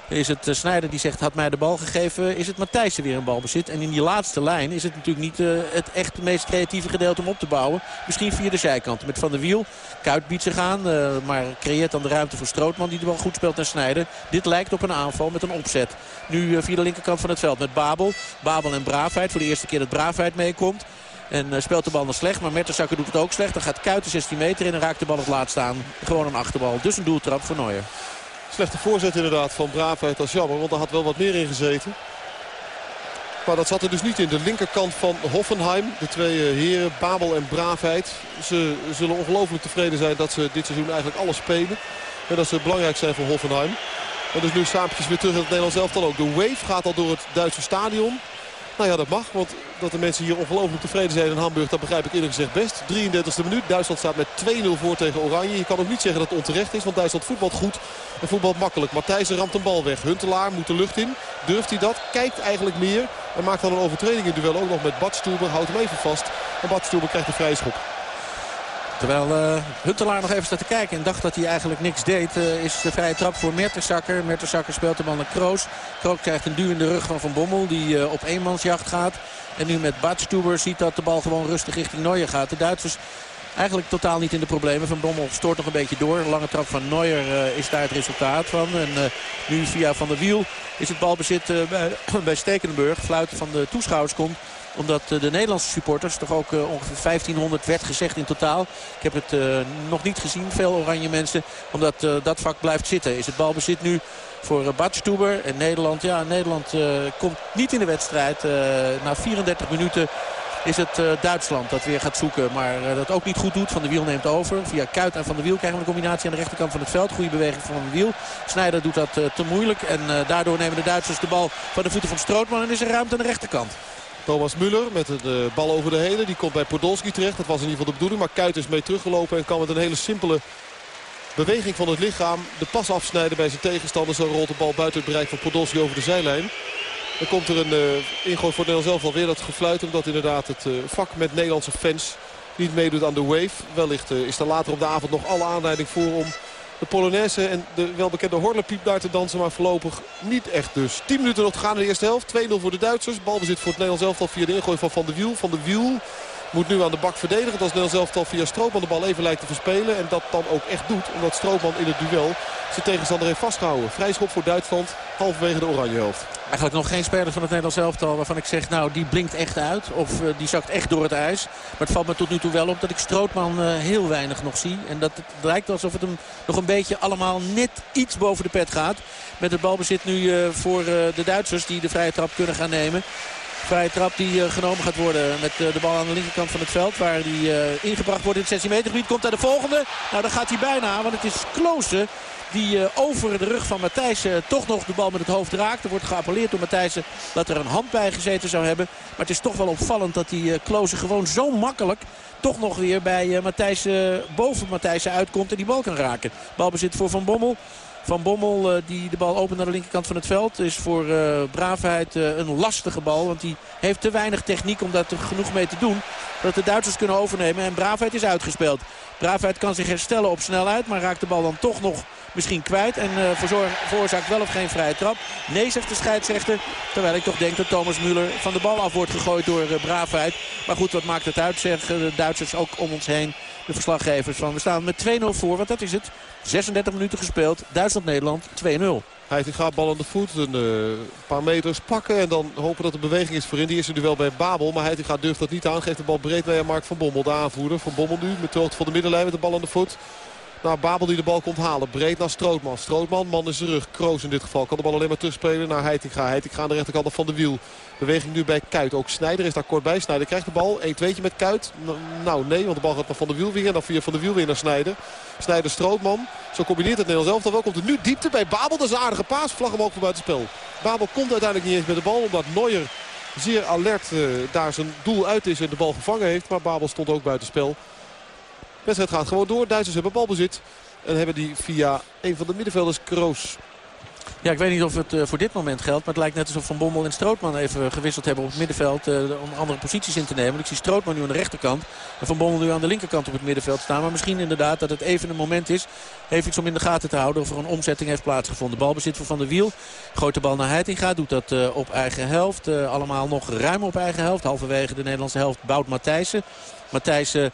is het uh, Snijder die zegt had mij de bal gegeven. Is het Matthijssen weer een balbezit. En in die laatste lijn is het natuurlijk niet uh, het echt meest creatieve gedeelte om op te bouwen. Misschien via de zijkant met Van der Wiel. Kuit biedt zich aan. Uh, maar creëert dan de ruimte voor Strootman die de bal goed speelt naar Snijder. Dit lijkt op een aanval met een opzet. Nu via de linkerkant van het veld met Babel. Babel en Braafheid. Voor de eerste keer dat Braafheid meekomt. En speelt de bal nog slecht. Maar Mertensakker doet het ook slecht. Dan gaat Kuit de 16 meter in en raakt de bal het laatst aan. Gewoon een achterbal. Dus een doeltrap voor Neuer. Slechte voorzet inderdaad van Braafheid. Dat is jammer, want er had wel wat meer in gezeten. Maar dat zat er dus niet in. De linkerkant van Hoffenheim. De twee heren, Babel en Braafheid. Ze zullen ongelooflijk tevreden zijn dat ze dit seizoen eigenlijk alles spelen. En dat ze belangrijk zijn voor Hoffenheim. En dus nu saampjes weer terug in het Nederlands elftal ook. De wave gaat al door het Duitse stadion. Nou ja, dat mag. Want dat de mensen hier ongelooflijk tevreden zijn in Hamburg, dat begrijp ik eerlijk gezegd best. 33e minuut. Duitsland staat met 2-0 voor tegen Oranje. Je kan ook niet zeggen dat het onterecht is, want Duitsland voetbalt goed. En voetbalt makkelijk. Matthijsen ramt een bal weg. Huntelaar moet de lucht in. Durft hij dat? Kijkt eigenlijk meer. En maakt dan een overtreding in duel ook nog met Badstuber. Houdt hem even vast. En Badstuber krijgt een vrije schop. Terwijl uh, Huntelaar nog even staat te kijken en dacht dat hij eigenlijk niks deed... Uh, is de vrije trap voor Mertensakker. Mertensakker speelt de bal naar Kroos. Kroos krijgt een duw in de rug van Van Bommel die uh, op eenmansjacht gaat. En nu met Badstuber ziet dat de bal gewoon rustig richting Neuer gaat. De Duitsers eigenlijk totaal niet in de problemen. Van Bommel stoort nog een beetje door. Lange trap van Neuer is daar het resultaat van. En nu via Van der Wiel is het balbezit bij, *clears throat* bij Stekenburg. Fluiten van de toeschouwers komt omdat de Nederlandse supporters, toch ook ongeveer 1500 werd gezegd in totaal. Ik heb het uh, nog niet gezien, veel oranje mensen. Omdat dat vak blijft zitten. Is het balbezit nu voor Badstuber. En Nederland, ja, Nederland komt niet in de wedstrijd. na 34 minuten is het Duitsland dat weer gaat zoeken. Maar dat ook niet goed doet. Van de Wiel neemt over. Via Kuit en Van de Wiel krijgen we een combinatie aan de rechterkant van het veld. Goede beweging van de Wiel. Snijder doet dat te moeilijk. En daardoor nemen de Duitsers de bal van de voeten van Strootman. En is er ruimte aan de rechterkant. Thomas Müller met de bal over de heden. Die komt bij Podolski terecht. Dat was in ieder geval de bedoeling. Maar Kuit is mee teruggelopen en kan met een hele simpele beweging van het lichaam de pas afsnijden bij zijn tegenstander. Zo rolt de bal buiten het bereik van Podolski over de zijlijn. Dan komt er een uh, ingooi voor Nederland zelf alweer dat gefluit. Omdat inderdaad het uh, vak met Nederlandse fans niet meedoet aan de wave. Wellicht uh, is er later op de avond nog alle aanleiding voor om de Polonaise en de welbekende Horlepiep daar te dansen. Maar voorlopig niet echt dus. 10 minuten nog te gaan in de eerste helft. 2-0 voor de Duitsers. Balbezit voor het Nederlands elftal via de ingooi van Van de Wiel. Van de Wiel moet nu aan de bak verdedigen. Als Nederlands elftal via Stroopman de bal even lijkt te verspelen. En dat dan ook echt doet. Omdat Stroopman in het duel zijn tegenstander heeft vastgehouden. Vrijschop voor Duitsland. Halverwege de oranje helft. Eigenlijk nog geen speler van het Nederlands elftal waarvan ik zeg... nou, die blinkt echt uit. Of uh, die zakt echt door het ijs. Maar het valt me tot nu toe wel op dat ik Strootman uh, heel weinig nog zie. En dat het lijkt alsof het hem nog een beetje allemaal net iets boven de pet gaat. Met het balbezit nu uh, voor de Duitsers die de vrije trap kunnen gaan nemen. Vrije trap die genomen gaat worden met de bal aan de linkerkant van het veld. Waar die ingebracht wordt in het 16 meter gebied. Komt daar de volgende. Nou, dan gaat hij bijna. Want het is Kloosen die over de rug van Matthijssen toch nog de bal met het hoofd raakt. Er wordt geappelleerd door Matthijssen dat er een hand bij gezeten zou hebben. Maar het is toch wel opvallend dat die Kloosen gewoon zo makkelijk toch nog weer bij boven Matthijssen uitkomt en die bal kan raken. Balbezit voor Van Bommel. Van Bommel die de bal opent naar de linkerkant van het veld. Is voor Braafheid een lastige bal. Want die heeft te weinig techniek om daar genoeg mee te doen. Dat de Duitsers kunnen overnemen. En Braafheid is uitgespeeld. Braafheid kan zich herstellen op snelheid. Maar raakt de bal dan toch nog misschien kwijt. En uh, veroorzaakt wel of geen vrije trap. Nee, zegt de scheidsrechter. Terwijl ik toch denk dat Thomas Müller van de bal af wordt gegooid door uh, Braafheid. Maar goed, wat maakt het uit, zeggen de Duitsers ook om ons heen. De verslaggevers van we staan met 2-0 voor, want dat is het. 36 minuten gespeeld, Duitsland-Nederland 2-0. Hij gaat bal aan de voet, een uh, paar meters pakken en dan hopen dat er beweging is voorin. Die is er nu wel bij Babel, maar gaat durft dat niet aan. Geeft de bal breed bij Mark van Bommel, de aanvoerder. Van Bommel nu met de van de middenlijn met de bal aan de voet. Nou, Babel die de bal komt halen. Breed naar Strootman. Strootman, man in zijn rug. Kroos in dit geval. Kan de bal alleen maar terugspelen naar Heitinga. Heitinga aan de rechterkant van de wiel. Beweging nu bij Kuit. Ook Snijder is daar kort bij. Snijder krijgt de bal. 1 2 met Kuit. Nou nee, want de bal gaat naar Van de Wiel weer. En dan via Van de Wiel weer naar Snijder. Snijder Strootman. Zo combineert het Nederlands elftal wel. Komt er nu diepte bij Babel. Dat is een aardige paas. Vlag hem ook voor spel. Babel komt uiteindelijk niet eens met de bal. Omdat Neuer zeer alert uh, daar zijn doel uit is en de bal gevangen heeft. Maar Babel stond ook buitenspel. Wedstrijd gaat gewoon door. Duitsers hebben balbezit. En hebben die via een van de middenvelders Kroos ja, ik weet niet of het uh, voor dit moment geldt. Maar het lijkt net alsof Van Bommel en Strootman even gewisseld hebben op het middenveld. Uh, om andere posities in te nemen. Ik zie Strootman nu aan de rechterkant. En Van Bommel nu aan de linkerkant op het middenveld staan. Maar misschien inderdaad dat het even een moment is. Heeft iets om in de gaten te houden of er een omzetting heeft plaatsgevonden. Balbezit voor Van der Wiel. Gooit de bal naar Heitinga. Doet dat uh, op eigen helft. allemaal nog ruim op eigen helft. Halverwege de Nederlandse helft bouwt Matthijssen. Matthijssen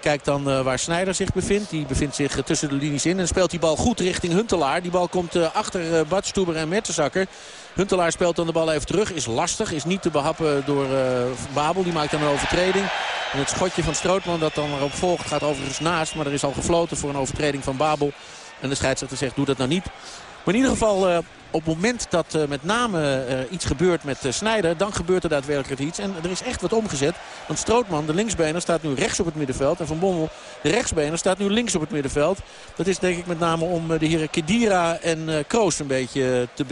Kijkt dan uh, waar Snijder zich bevindt. Die bevindt zich uh, tussen de linies in. En speelt die bal goed richting Huntelaar. Die bal komt uh, achter Badstuber en Mertensakker. Huntelaar speelt dan de bal even terug. Is lastig. Is niet te behappen door Babel. Die maakt dan een overtreding. En het schotje van Strootman dat dan erop volgt gaat overigens naast. Maar er is al gefloten voor een overtreding van Babel. En de scheidsrechter zegt doe dat nou niet. Maar in ieder geval op het moment dat uh, met name uh, iets gebeurt met uh, Snijder... dan gebeurt er daadwerkelijk iets. En er is echt wat omgezet. Want Strootman, de linksbener, staat nu rechts op het middenveld. En Van Bommel, de rechtsbener, staat nu links op het middenveld. Dat is denk ik met name om de heren Kedira en Kroos een beetje te,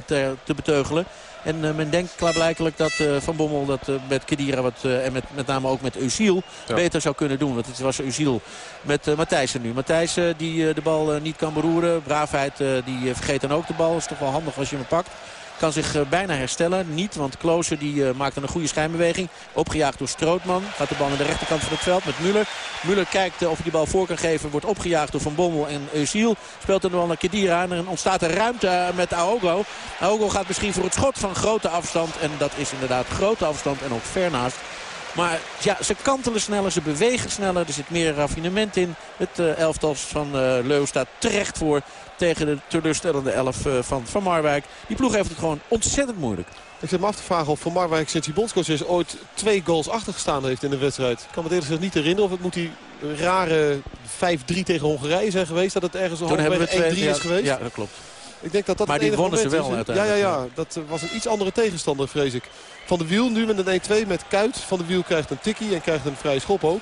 te beteugelen. En uh, men denkt klaarblijkelijk dat uh, Van Bommel dat uh, met Kedira wat, en met, met name ook met Eusiel ja. beter zou kunnen doen. Want het was Eusiel met Matthijssen nu. Matthijssen die de bal niet kan beroeren. Braafheid die vergeet dan ook de bal. Is toch wel handig als je hem pakt. Kan zich uh, bijna herstellen. Niet, want Klooser die, uh, maakt een goede schijnbeweging. Opgejaagd door Strootman. Gaat de bal naar de rechterkant van het veld met Muller. Muller kijkt uh, of hij die bal voor kan geven. Wordt opgejaagd door Van Bommel en Eusiel. Speelt er dan naar Kedira. En ontstaat er ruimte met Aogo. Aogo gaat misschien voor het schot van grote afstand. En dat is inderdaad grote afstand en ook ver naast. Maar ja, ze kantelen sneller, ze bewegen sneller. Er zit meer raffinement in. Het elftal van uh, Leu staat terecht voor tegen de teleurstellende elf uh, van Van Marwijk. Die ploeg heeft het gewoon ontzettend moeilijk. Ik zit me af te vragen of Van Marwijk sinds hij bondscoach is ooit twee goals achtergestaan heeft in de wedstrijd. Ik kan me het eerlijk gezegd niet herinneren of het moet die rare 5-3 tegen Hongarije zijn geweest. Dat het ergens een 1-3 is geweest. Ja, dat klopt. Ik denk dat dat maar die wonnen ze wel uiteindelijk. Ja, ja, ja. Dat was een iets andere tegenstander, vrees ik. Van de Wiel nu met een 1-2 met Kuit. Van de Wiel krijgt een tikkie en krijgt een vrije schop ook.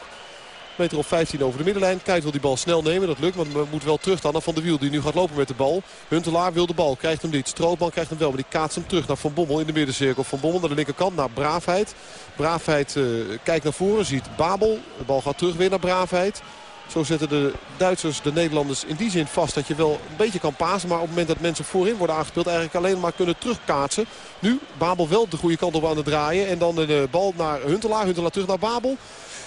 Meter of 15 over de middenlijn. Kuit wil die bal snel nemen. Dat lukt, maar moet wel terug dan naar Van de Wiel. Die nu gaat lopen met de bal. Huntelaar wil de bal. Krijgt hem niet. Strootman krijgt hem wel. Maar die kaatst hem terug naar Van Bommel in de middencirkel. Van Bommel naar de linkerkant. Naar Braafheid. Braafheid uh, kijkt naar voren. Ziet Babel. De bal gaat terug weer naar Braafheid. Zo zetten de Duitsers de Nederlanders in die zin vast dat je wel een beetje kan pasen. Maar op het moment dat mensen voorin worden aangespeeld eigenlijk alleen maar kunnen terugkaatsen. Nu Babel wel de goede kant op aan het draaien. En dan de bal naar Huntelaar. Huntelaar terug naar Babel.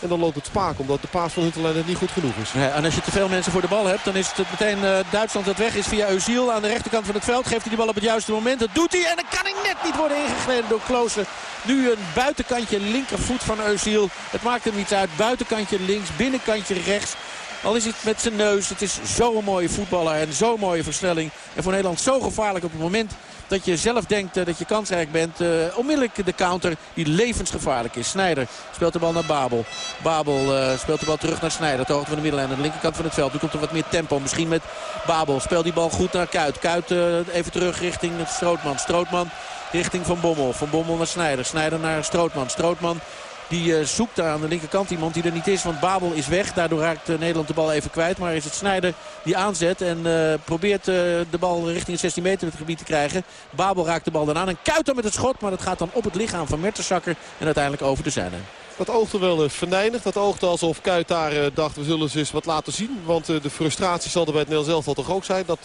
En dan loopt het spaak omdat de paas van Huntelaar niet goed genoeg is. Ja, en als je te veel mensen voor de bal hebt dan is het meteen uh, Duitsland dat weg is via Eusiel. Aan de rechterkant van het veld geeft hij de bal op het juiste moment. Dat doet hij en dan kan hij net niet worden ingegleden door Klooster. Nu een buitenkantje linkervoet van Eusiel. Het maakt hem iets uit. Buitenkantje links, binnenkantje rechts. Al is het met zijn neus. Het is zo'n mooie voetballer en zo'n mooie versnelling. En voor Nederland zo gevaarlijk op het moment dat je zelf denkt uh, dat je kansrijk bent. Uh, onmiddellijk de counter die levensgevaarlijk is. Snijder speelt de bal naar Babel. Babel uh, speelt de bal terug naar Snijder. Ter hoogte van de middenlijn aan de linkerkant van het veld. Nu komt er wat meer tempo. Misschien met Babel. Speelt die bal goed naar Kuit. Kuit even terug richting Strootman. Strootman richting Van Bommel. Van Bommel naar Snijder. Snijder naar Strootman. Strootman die uh, zoekt daar aan de linkerkant iemand die er niet is. Want Babel is weg. Daardoor raakt uh, Nederland de bal even kwijt. Maar is het Snijder die aanzet. En uh, probeert de bal richting het 16 meter het gebied te krijgen. Babel raakt de bal dan aan. En Kuit met het schot. Maar dat gaat dan op het lichaam van Mertensakker. En uiteindelijk over de zijlijn. Dat oogde wel venijnig. Dat oogde alsof Kuit daar dacht we zullen ze eens wat laten zien. Want de frustratie zal er bij het Nederlands zelf toch ook zijn. Dat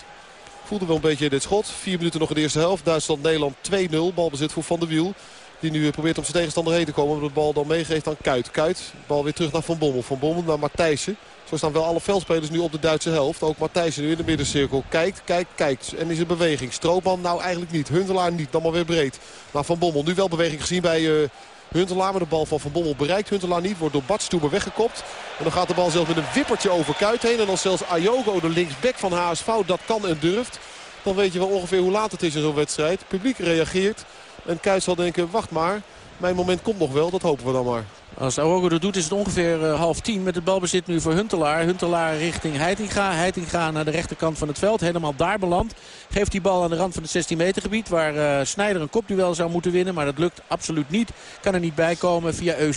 Voelde wel een beetje dit schot. Vier minuten nog in de eerste helft. Duitsland-Nederland 2-0. Balbezit voor Van der Wiel. Die nu probeert om zijn tegenstander heen te komen. Maar de bal dan meegeeft aan Kuit. Kuit, bal weer terug naar Van Bommel. Van Bommel naar Matthijssen. Zo staan wel alle veldspelers nu op de Duitse helft. Ook Matthijssen nu in de middencirkel. Kijkt, kijkt, kijkt. En is in beweging. Stroopman nou eigenlijk niet. Huntelaar niet. Dan maar weer breed. Maar Van Bommel nu wel beweging gezien bij... Uh, Huntelaar, maar de bal van Van Bommel bereikt Huntelaar niet. Wordt door Badstuber weggekopt. En dan gaat de bal zelfs met een wippertje over Kuit heen. En dan zelfs Ayogo, de linksback van HSV, dat kan en durft. Dan weet je wel ongeveer hoe laat het is in zo'n wedstrijd. Publiek reageert. En Kuit zal denken, wacht maar. Mijn moment komt nog wel, dat hopen we dan maar. Als Aogo dat doet is het ongeveer uh, half tien met het balbezit nu voor Huntelaar. Huntelaar richting Heitinga. Heitinga naar de rechterkant van het veld. Helemaal daar beland. Geeft die bal aan de rand van het 16 meter gebied. Waar uh, Snijder een kopduel zou moeten winnen. Maar dat lukt absoluut niet. Kan er niet bij komen via Eus.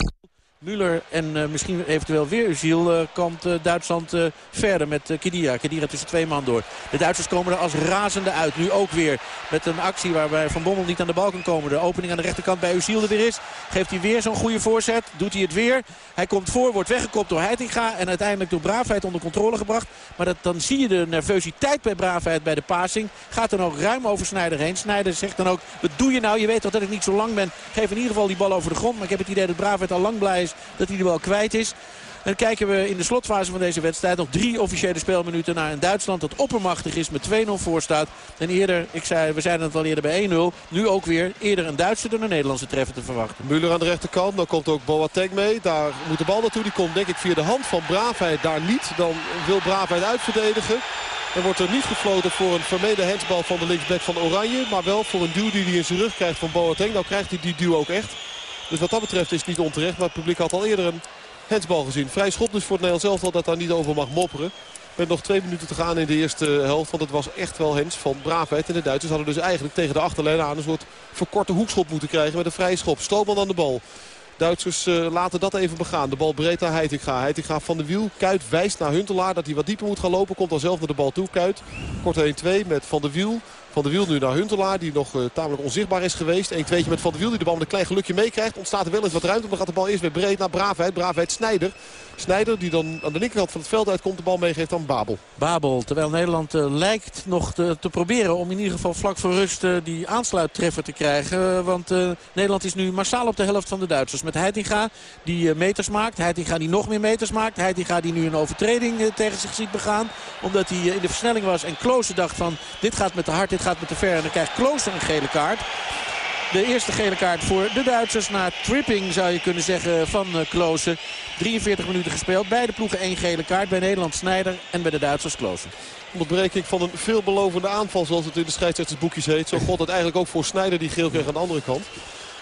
Müller en uh, misschien eventueel weer Uziel uh, komt uh, Duitsland verder met Kedira. Kedira tussen twee man door. De Duitsers komen er als razende uit. Nu ook weer met een actie waarbij Van Bommel niet aan de bal kan komen. De opening aan de rechterkant bij Uziel er weer is. Geeft hij weer zo'n goede voorzet. Doet hij het weer. Hij komt voor, wordt weggekopt door Heitinga. En uiteindelijk door Braafheid onder controle gebracht. Maar dat, dan zie je de nervositeit bij Braafheid bij de passing. Gaat dan ook ruim over Snijder heen. Snijder zegt dan ook, wat doe je nou? Je weet toch dat ik niet zo lang ben. Geef in ieder geval die bal over de grond. Maar ik heb het idee dat Braafheid al lang blij dat hij er wel kwijt is. En dan kijken we in de slotfase van deze wedstrijd nog drie officiële speelminuten naar een Duitsland dat oppermachtig is met 2-0 voor staat. En eerder, ik zei, we zeiden het al eerder bij 1-0, nu ook weer eerder een Duitse dan een Nederlandse treffer te verwachten. Müller aan de rechterkant, dan komt ook Boateng mee. Daar moet de bal naartoe, die komt denk ik via de hand van Braafheid daar niet. Dan wil Braafheid uitverdedigen. Er wordt er niet gefloten voor een vermeden hensbal van de linksback van Oranje. Maar wel voor een duw die hij in zijn rug krijgt van Boateng. Nou krijgt hij die duw ook echt. Dus wat dat betreft is het niet onterecht. Maar het publiek had al eerder een hensbal gezien. Vrij schop dus voor het Nederlands elftal dat daar niet over mag mopperen. Met nog twee minuten te gaan in de eerste helft. Want het was echt wel hens van braafheid. En de Duitsers hadden dus eigenlijk tegen de achterlijn aan een soort verkorte hoekschop moeten krijgen. Met een vrije schop. Stoomman aan de bal. Duitsers uh, laten dat even begaan. De bal breed naar Heitinga. Heitinga van de wiel. Kuit wijst naar Huntelaar dat hij wat dieper moet gaan lopen. Komt dan zelf naar de bal toe. Kuit. Kort 1-2 met Van de Wiel. Van de Wiel nu naar Huntelaar, die nog uh, tamelijk onzichtbaar is geweest. 1 2 met Van de Wiel, die de bal met een klein gelukje meekrijgt. Ontstaat er wel eens wat ruimte, dan gaat de bal eerst weer breed naar Braafheid. Braafheid Snijder. Snijder die dan aan de linkerkant van het veld uitkomt, de bal meegeeft aan Babel. Babel, terwijl Nederland uh, lijkt nog te, proberen om in ieder geval vlak voor rust uh, die aansluittreffer te krijgen. want Nederland is nu massaal op de helft van de Duitsers. Met Heitinga die meters maakt. Heitinga die nog meer meters maakt. Heitinga die nu een overtreding tegen zich ziet begaan. Omdat hij in de versnelling was en Kloosen dacht van dit gaat met de hart, dit gaat met de ver. En dan krijgt Klooster een gele kaart. De eerste gele kaart voor de Duitsers na tripping zou je kunnen zeggen van Kloosen. 43 minuten gespeeld. Beide ploegen één gele kaart. Bij Nederland Snijder en bij de Duitsers Kloosen. Onderbreking van een veelbelovende aanval zoals het in de scheidsrechtersboekjes heet. Zo god het eigenlijk ook voor Snijder die geel kreeg aan de andere kant.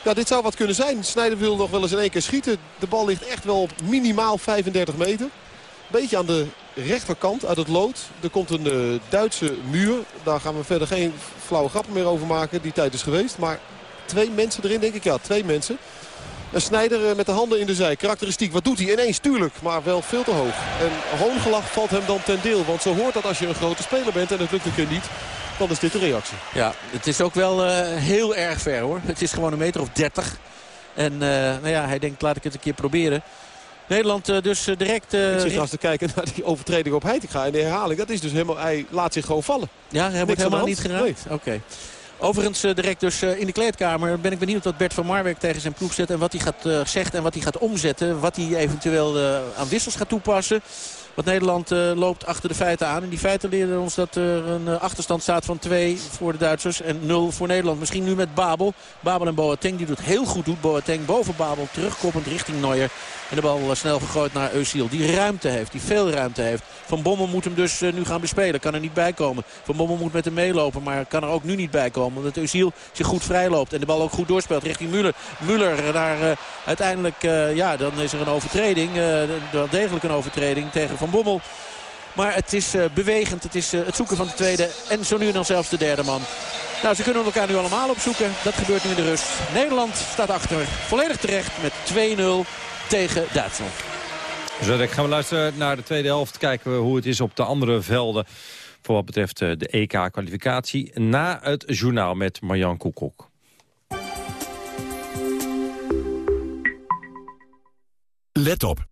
Ja, dit zou wat kunnen zijn. Snijder wil nog wel eens in één keer schieten. De bal ligt echt wel op minimaal 35 meter. Beetje aan de rechterkant uit het lood. Er komt een uh, Duitse muur. Daar gaan we verder geen flauwe grappen meer over maken. Die tijd is geweest. Maar twee mensen erin denk ik. Ja, twee mensen. Een snijder uh, met de handen in de zij. Karakteristiek. Wat doet hij? Ineens, tuurlijk. Maar wel veel te hoog. En hoongelach valt hem dan ten deel. Want zo hoort dat als je een grote speler bent. En het lukt een keer niet. Dan is dit de reactie. Ja, het is ook wel uh, heel erg ver hoor. Het is gewoon een meter of dertig. En nou ja, hij denkt laat ik het een keer proberen. Nederland dus direct... Uh, ik zit trouwens te kijken naar die overtreding op Heitinga. En de herhaling, dat is dus helemaal... Hij laat zich gewoon vallen. Ja, hij wordt helemaal niet geraakt? Oké. Okay. Overigens direct dus in de kleedkamer ben ik benieuwd wat Bert van Marwijk tegen zijn ploeg zet. En wat hij gaat zegt en wat hij gaat omzetten. Wat hij eventueel aan wissels gaat toepassen. Want Nederland uh, loopt achter de feiten aan. En die feiten leren ons dat er een uh, achterstand staat van 2 voor de Duitsers en 0 voor Nederland. Misschien nu met Babel. Babel en Boateng die doet heel goed. Doet Boateng boven Babel terugkoppend richting Neuer. En de bal uh, snel gegooid naar Eusiel. Die ruimte heeft, die veel ruimte heeft. Van Bommel moet hem dus nu gaan bespelen. Kan er niet bij komen. Van Bommel moet met hem meelopen. Maar kan er ook nu niet bij komen. Omdat Eusiel zich goed vrijloopt. En de bal ook goed doorspeelt richting Müller. Müller daar uiteindelijk, ja dan is er een overtreding. wel degelijk een overtreding tegen Van Bommel. Maar het is uh, bewegend. Het is uh, het zoeken van de tweede. En zo nu dan zelfs de derde man. Nou, ze kunnen elkaar nu allemaal opzoeken. Dat gebeurt nu in de rust. Nederland staat achter. Volledig terecht met 2-0 tegen Duitsland. Zo gaan we luisteren naar de tweede helft. Kijken we hoe het is op de andere velden. Voor wat betreft de EK-kwalificatie. Na het journaal met Marjan Koekoek. Let op.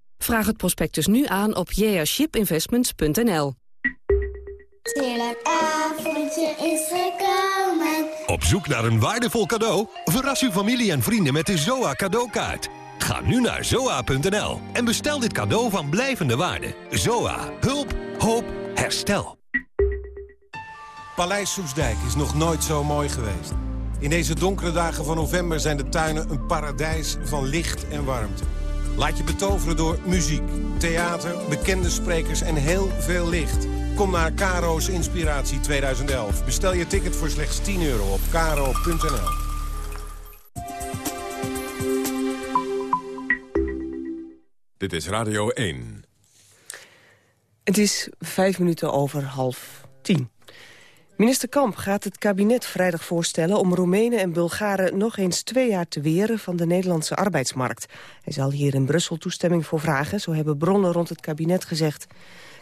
Vraag het prospectus nu aan op jashipinvestments.nl. Heerlijk avondje is gekomen. Op zoek naar een waardevol cadeau? Verras uw familie en vrienden met de ZOA cadeaukaart. Ga nu naar zoa.nl en bestel dit cadeau van blijvende waarde. ZOA. Hulp. Hoop. Herstel. Paleis Soesdijk is nog nooit zo mooi geweest. In deze donkere dagen van november zijn de tuinen een paradijs van licht en warmte. Laat je betoveren door muziek, theater, bekende sprekers en heel veel licht. Kom naar Caro's Inspiratie 2011. Bestel je ticket voor slechts 10 euro op caro.nl. Dit is Radio 1. Het is vijf minuten over half tien. Minister Kamp gaat het kabinet vrijdag voorstellen om Roemenen en Bulgaren nog eens twee jaar te weren van de Nederlandse arbeidsmarkt. Hij zal hier in Brussel toestemming voor vragen, zo hebben bronnen rond het kabinet gezegd.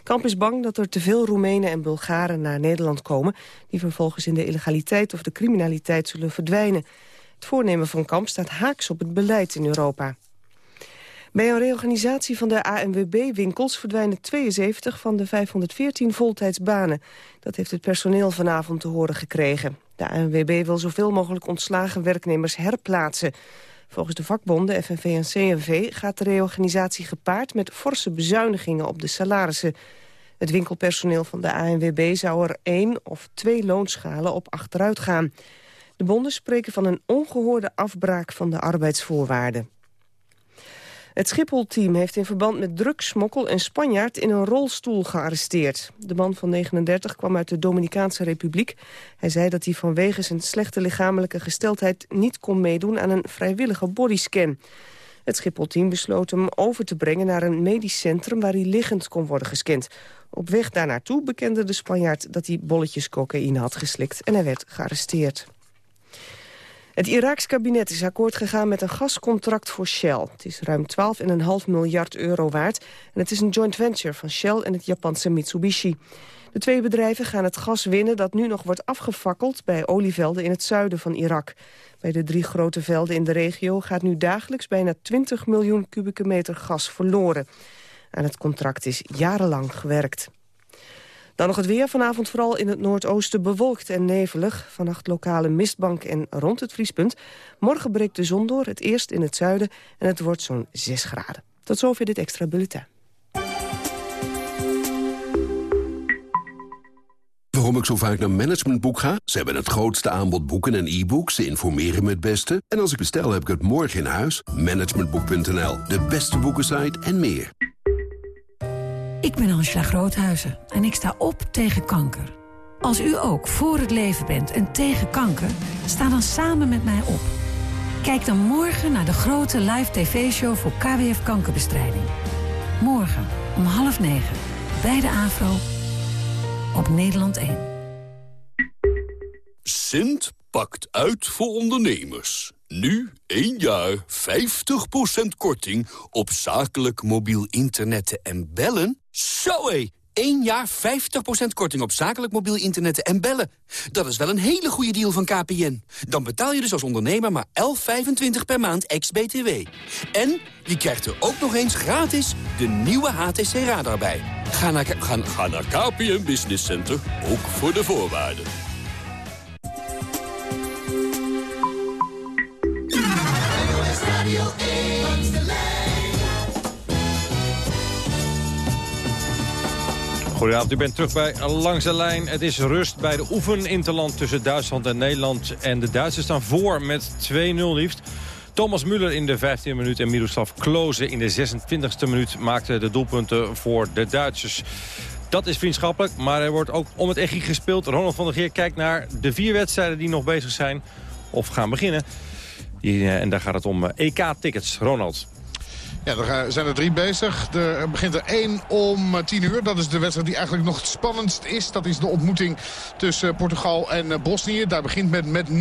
Kamp is bang dat er te veel Roemenen en Bulgaren naar Nederland komen... die vervolgens in de illegaliteit of de criminaliteit zullen verdwijnen. Het voornemen van Kamp staat haaks op het beleid in Europa. Bij een reorganisatie van de ANWB-winkels verdwijnen 72 van de 514 voltijdsbanen. Dat heeft het personeel vanavond te horen gekregen. De ANWB wil zoveel mogelijk ontslagen werknemers herplaatsen. Volgens de vakbonden FNV en CNV gaat de reorganisatie gepaard met forse bezuinigingen op de salarissen. Het winkelpersoneel van de ANWB zou er één of twee loonschalen op achteruit gaan. De bonden spreken van een ongehoorde afbraak van de arbeidsvoorwaarden. Het Schiphol-team heeft in verband met drugsmokkel een Spanjaard in een rolstoel gearresteerd. De man van 39 kwam uit de Dominicaanse Republiek. Hij zei dat hij vanwege zijn slechte lichamelijke gesteldheid niet kon meedoen aan een vrijwillige bodyscan. Het Schiphol-team besloot hem over te brengen naar een medisch centrum waar hij liggend kon worden gescand. Op weg daarnaartoe bekende de Spanjaard dat hij bolletjes cocaïne had geslikt en hij werd gearresteerd. Het Iraaks kabinet is akkoord gegaan met een gascontract voor Shell. Het is ruim 12,5 miljard euro waard en het is een joint venture van Shell en het Japanse Mitsubishi. De twee bedrijven gaan het gas winnen dat nu nog wordt afgefakkeld bij olievelden in het zuiden van Irak. Bij de drie grote velden in de regio gaat nu dagelijks bijna 20 miljoen kubieke meter gas verloren. Aan het contract is jarenlang gewerkt. Dan nog het weer. Vanavond vooral in het noordoosten bewolkt en nevelig. Vannacht lokale mistbank en rond het vriespunt. Morgen breekt de zon door, het eerst in het zuiden. En het wordt zo'n 6 graden. Tot zover dit extra bulletin. Waarom ik zo vaak naar Managementboek ga? Ze hebben het grootste aanbod boeken en e-books. Ze informeren me het beste. En als ik bestel, heb ik het morgen in huis. Managementboek.nl, de beste boekensite en meer. Ik ben Angela Groothuizen en ik sta op tegen kanker. Als u ook voor het leven bent en tegen kanker, sta dan samen met mij op. Kijk dan morgen naar de grote live tv-show voor KWF Kankerbestrijding. Morgen om half negen bij de AVRO op Nederland 1. Sint pakt uit voor ondernemers. Nu 1 jaar 50% korting op zakelijk mobiel internetten en bellen. Zo hé, 1 jaar 50% korting op zakelijk mobiel internetten en bellen. Dat is wel een hele goede deal van KPN. Dan betaal je dus als ondernemer maar 11,25 per maand ex-BTW. En je krijgt er ook nog eens gratis de nieuwe HTC Radar bij. Ga naar, ga naar KPN Business Center, ook voor de voorwaarden. Goedenavond, u bent terug bij Langs de Lijn. Het is rust bij de oefeninterland tussen Duitsland en Nederland. En de Duitsers staan voor met 2-0 liefst. Thomas Müller in de 15e minuut en Miroslav Klose in de 26e minuut... maakten de doelpunten voor de Duitsers. Dat is vriendschappelijk, maar er wordt ook om het echi gespeeld. Ronald van der Geer kijkt naar de vier wedstrijden die nog bezig zijn... of gaan beginnen. Eh, en daar gaat het om EK-tickets. Eh, e Ronald. Ja, er zijn er drie bezig. Er begint er één om eh, tien uur. Dat is de wedstrijd die eigenlijk nog het spannendst is. Dat is de ontmoeting tussen Portugal en eh, Bosnië. Daar begint met met 0-0.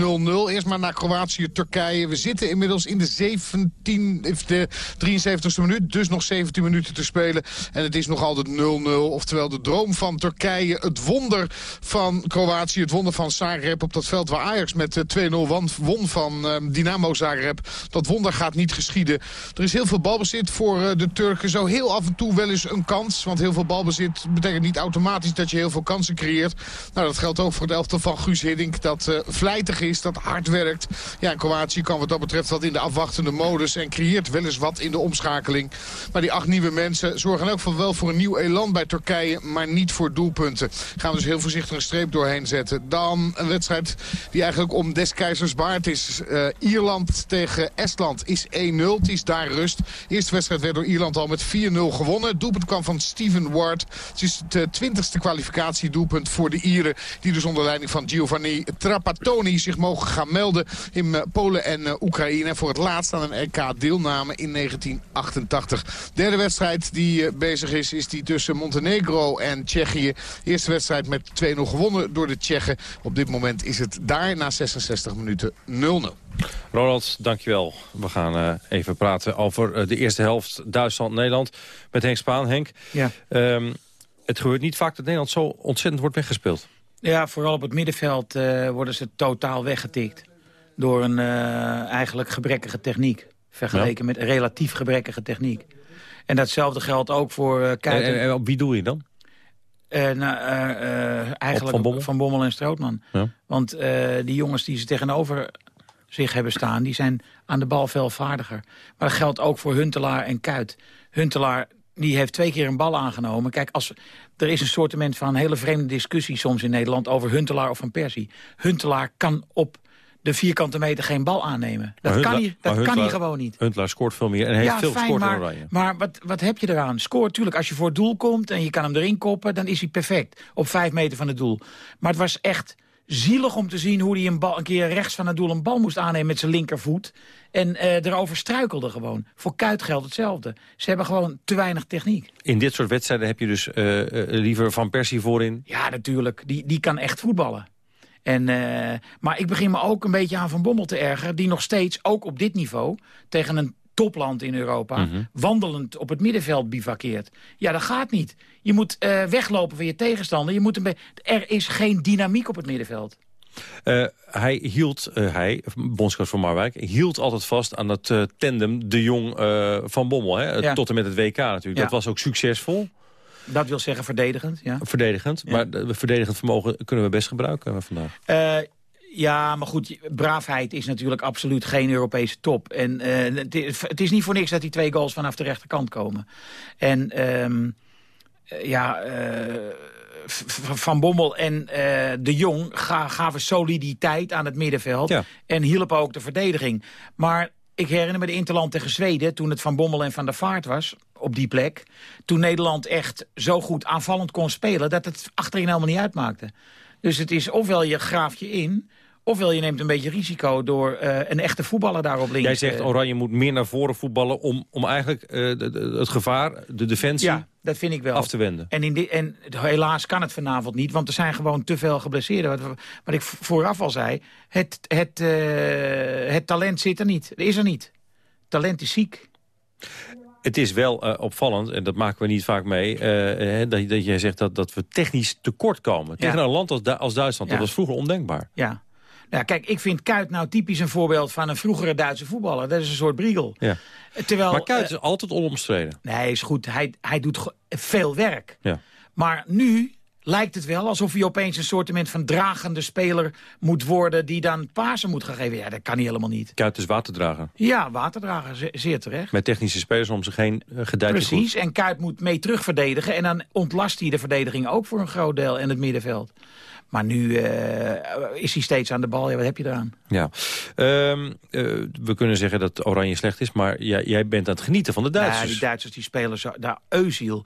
Eerst maar naar Kroatië, Turkije. We zitten inmiddels in de, 17, de 73ste minuut. Dus nog 17 minuten te spelen. En het is nog altijd 0-0. Oftewel de droom van Turkije. Het wonder van Kroatië. Het wonder van Zagreb op dat veld waar Ajax met 2-0 eh, won van Dynamo Zagreb. Dat wonder gaat niet geschieden. Er is heel veel balbezit balbezit voor eh, de Turken. Zo heel af en toe wel eens een kans. Want heel veel balbezit betekent niet automatisch dat je heel veel kansen creëert. Nou, dat geldt ook voor het elftal van Guus Hiddink. Dat uh, vlijtig is, dat hard werkt. Ja, en Kroatië kan wat dat betreft wat in de afwachtende modus. En creëert wel eens wat in de omschakeling. Maar die acht nieuwe mensen zorgen ook wel voor een nieuw elan bij Turkije. Maar niet voor doelpunten. Gaan we dus heel voorzichtig een streep doorheen zetten. Dan een wedstrijd die eigenlijk om des keizers baard is. Uh, Ierland tegen Estland is 1-0. Het is daar rust eerste wedstrijd werd door Ierland al met 4-0 gewonnen. Het doelpunt kwam van Steven Ward. Het is het eh, twintigste kwalificatiedoelpunt voor de Ieren. Die dus onder leiding van Giovanni Trapattoni zich mogen gaan melden in eh, Polen en eh, Oekraïne. Voor het laatst aan een EK deelname in 1988. Derde wedstrijd die bezig is, is die tussen Montenegro en Tsjechië. Eerste wedstrijd met 2-0 gewonnen door de Tsjechen. Op dit moment is het daar na 66 minuten 0-0. Ronald, dankjewel. We gaan even praten over de eerste helft Duitsland-Nederland met Henk Spaan. Henk, ja. Um, het gebeurt niet vaak dat Nederland zo ontzettend wordt weggespeeld. Ja, vooral op het middenveld uh, worden ze totaal weggetikt. Door een eigenlijk gebrekkige techniek. Vergeleken ja. met relatief gebrekkige techniek. En datzelfde geldt ook voor uh, En, en, op wie doe je dan? Uh, nou, eigenlijk van Bommel? van Bommel en Strootman. Ja. Want die jongens die ze tegenover zich hebben staan... die zijn aan de bal veel vaardiger. Maar dat geldt ook voor Huntelaar en Kuit. Huntelaar die heeft twee keer een bal aangenomen. Kijk, als, er is een soort van een hele vreemde discussie soms in Nederland... over Huntelaar of Van Persie. Huntelaar kan op de vierkante meter geen bal aannemen. Dat, kan, hij, dat kan hij gewoon niet. Huntelaar scoort veel meer en heeft ja, veel fijn, gescoord maar, in Oranje. Maar wat, wat heb je eraan? Scoort natuurlijk, als je voor het doel komt en je kan hem erin koppen... dan is hij perfect, op vijf meter van het doel. Maar het was echt zielig om te zien hoe hij een, bal, een keer rechts van het doel een bal moest aannemen met zijn linkervoet. En uh, erover struikelde gewoon. Voor Kuit geldt hetzelfde. Ze hebben gewoon te weinig techniek. In dit soort wedstrijden heb je dus uh, uh, liever Van Persie voorin? Ja, natuurlijk. Die, die kan echt voetballen. En, maar ik begin me ook een beetje aan Van Bommel te ergeren... die nog steeds, ook op dit niveau, tegen een topland in Europa... Mm -hmm. wandelend op het middenveld bivakkeert. Ja, dat gaat niet. Je moet uh, weglopen van je tegenstander. Je moet een er is geen dynamiek op het middenveld. Uh, hij hield, uh, hij, bondscoach van Marwijk, hield altijd vast aan dat tandem De Jong van Bommel. Hè? Ja. Tot en met het WK natuurlijk. Ja. Dat was ook succesvol. Dat wil zeggen verdedigend, ja. Verdedigend, ja. maar verdedigend vermogen kunnen we best gebruiken vandaag. Ja, maar goed, braafheid is natuurlijk absoluut geen Europese top. En het, is, het, is, niet voor niks dat die twee goals vanaf de rechterkant komen. En um, ja, uh, Van Bommel en uh, De Jong gaven soliditeit aan het middenveld. Ja. En hielpen ook de verdediging. Maar ik herinner me de Interland tegen Zweden... toen het Van Bommel en Van der Vaart was op die plek. Toen Nederland echt zo goed aanvallend kon spelen... dat het achterin helemaal niet uitmaakte. Dus het is ofwel je graaft je in... Ofwel je neemt een beetje risico door uh, een echte voetballer daarop links. Jij zegt Oranje moet meer naar voren voetballen... om, om eigenlijk de, de, het gevaar, de defensie, ja, dat vind ik wel. af te wenden. En, in die, en helaas kan het vanavond niet, want er zijn gewoon te veel geblesseerden. Wat, wat ik vooraf al zei, het, het, uh, het talent zit er niet. Er is er niet. Talent is ziek. Het is wel uh, opvallend, en dat maken we niet vaak mee... Uh, dat, dat jij zegt dat, dat we technisch tekort komen. Ja. Tegen een land als, als Duitsland, ja. dat was vroeger ondenkbaar. Ja. Nou, kijk, ik vind Kuit nou typisch een voorbeeld van een vroegere Duitse voetballer. Dat is een soort Briegel. Ja. Terwijl, maar Kuit is uh, altijd onomstreden. Nee, is goed. Hij, hij doet veel werk. Ja. Maar nu lijkt het wel alsof hij opeens een soort van dragende speler moet worden... die dan Pasen moet gaan geven. Ja, dat kan hij helemaal niet. Kuit is waterdrager. Ja, waterdrager, ze zeer terecht. Met technische spelers om zich heen uh, gedijt Precies, en Kuit moet mee terugverdedigen. En dan ontlast hij de verdediging ook voor een groot deel in het middenveld. Maar nu uh, is hij steeds aan de bal. Ja, wat heb je eraan? Ja. Um, uh, we kunnen zeggen dat Oranje slecht is, maar jij, jij bent aan het genieten van de Duitsers. Ja, die Duitsers die spelen zo, daar Eusiel.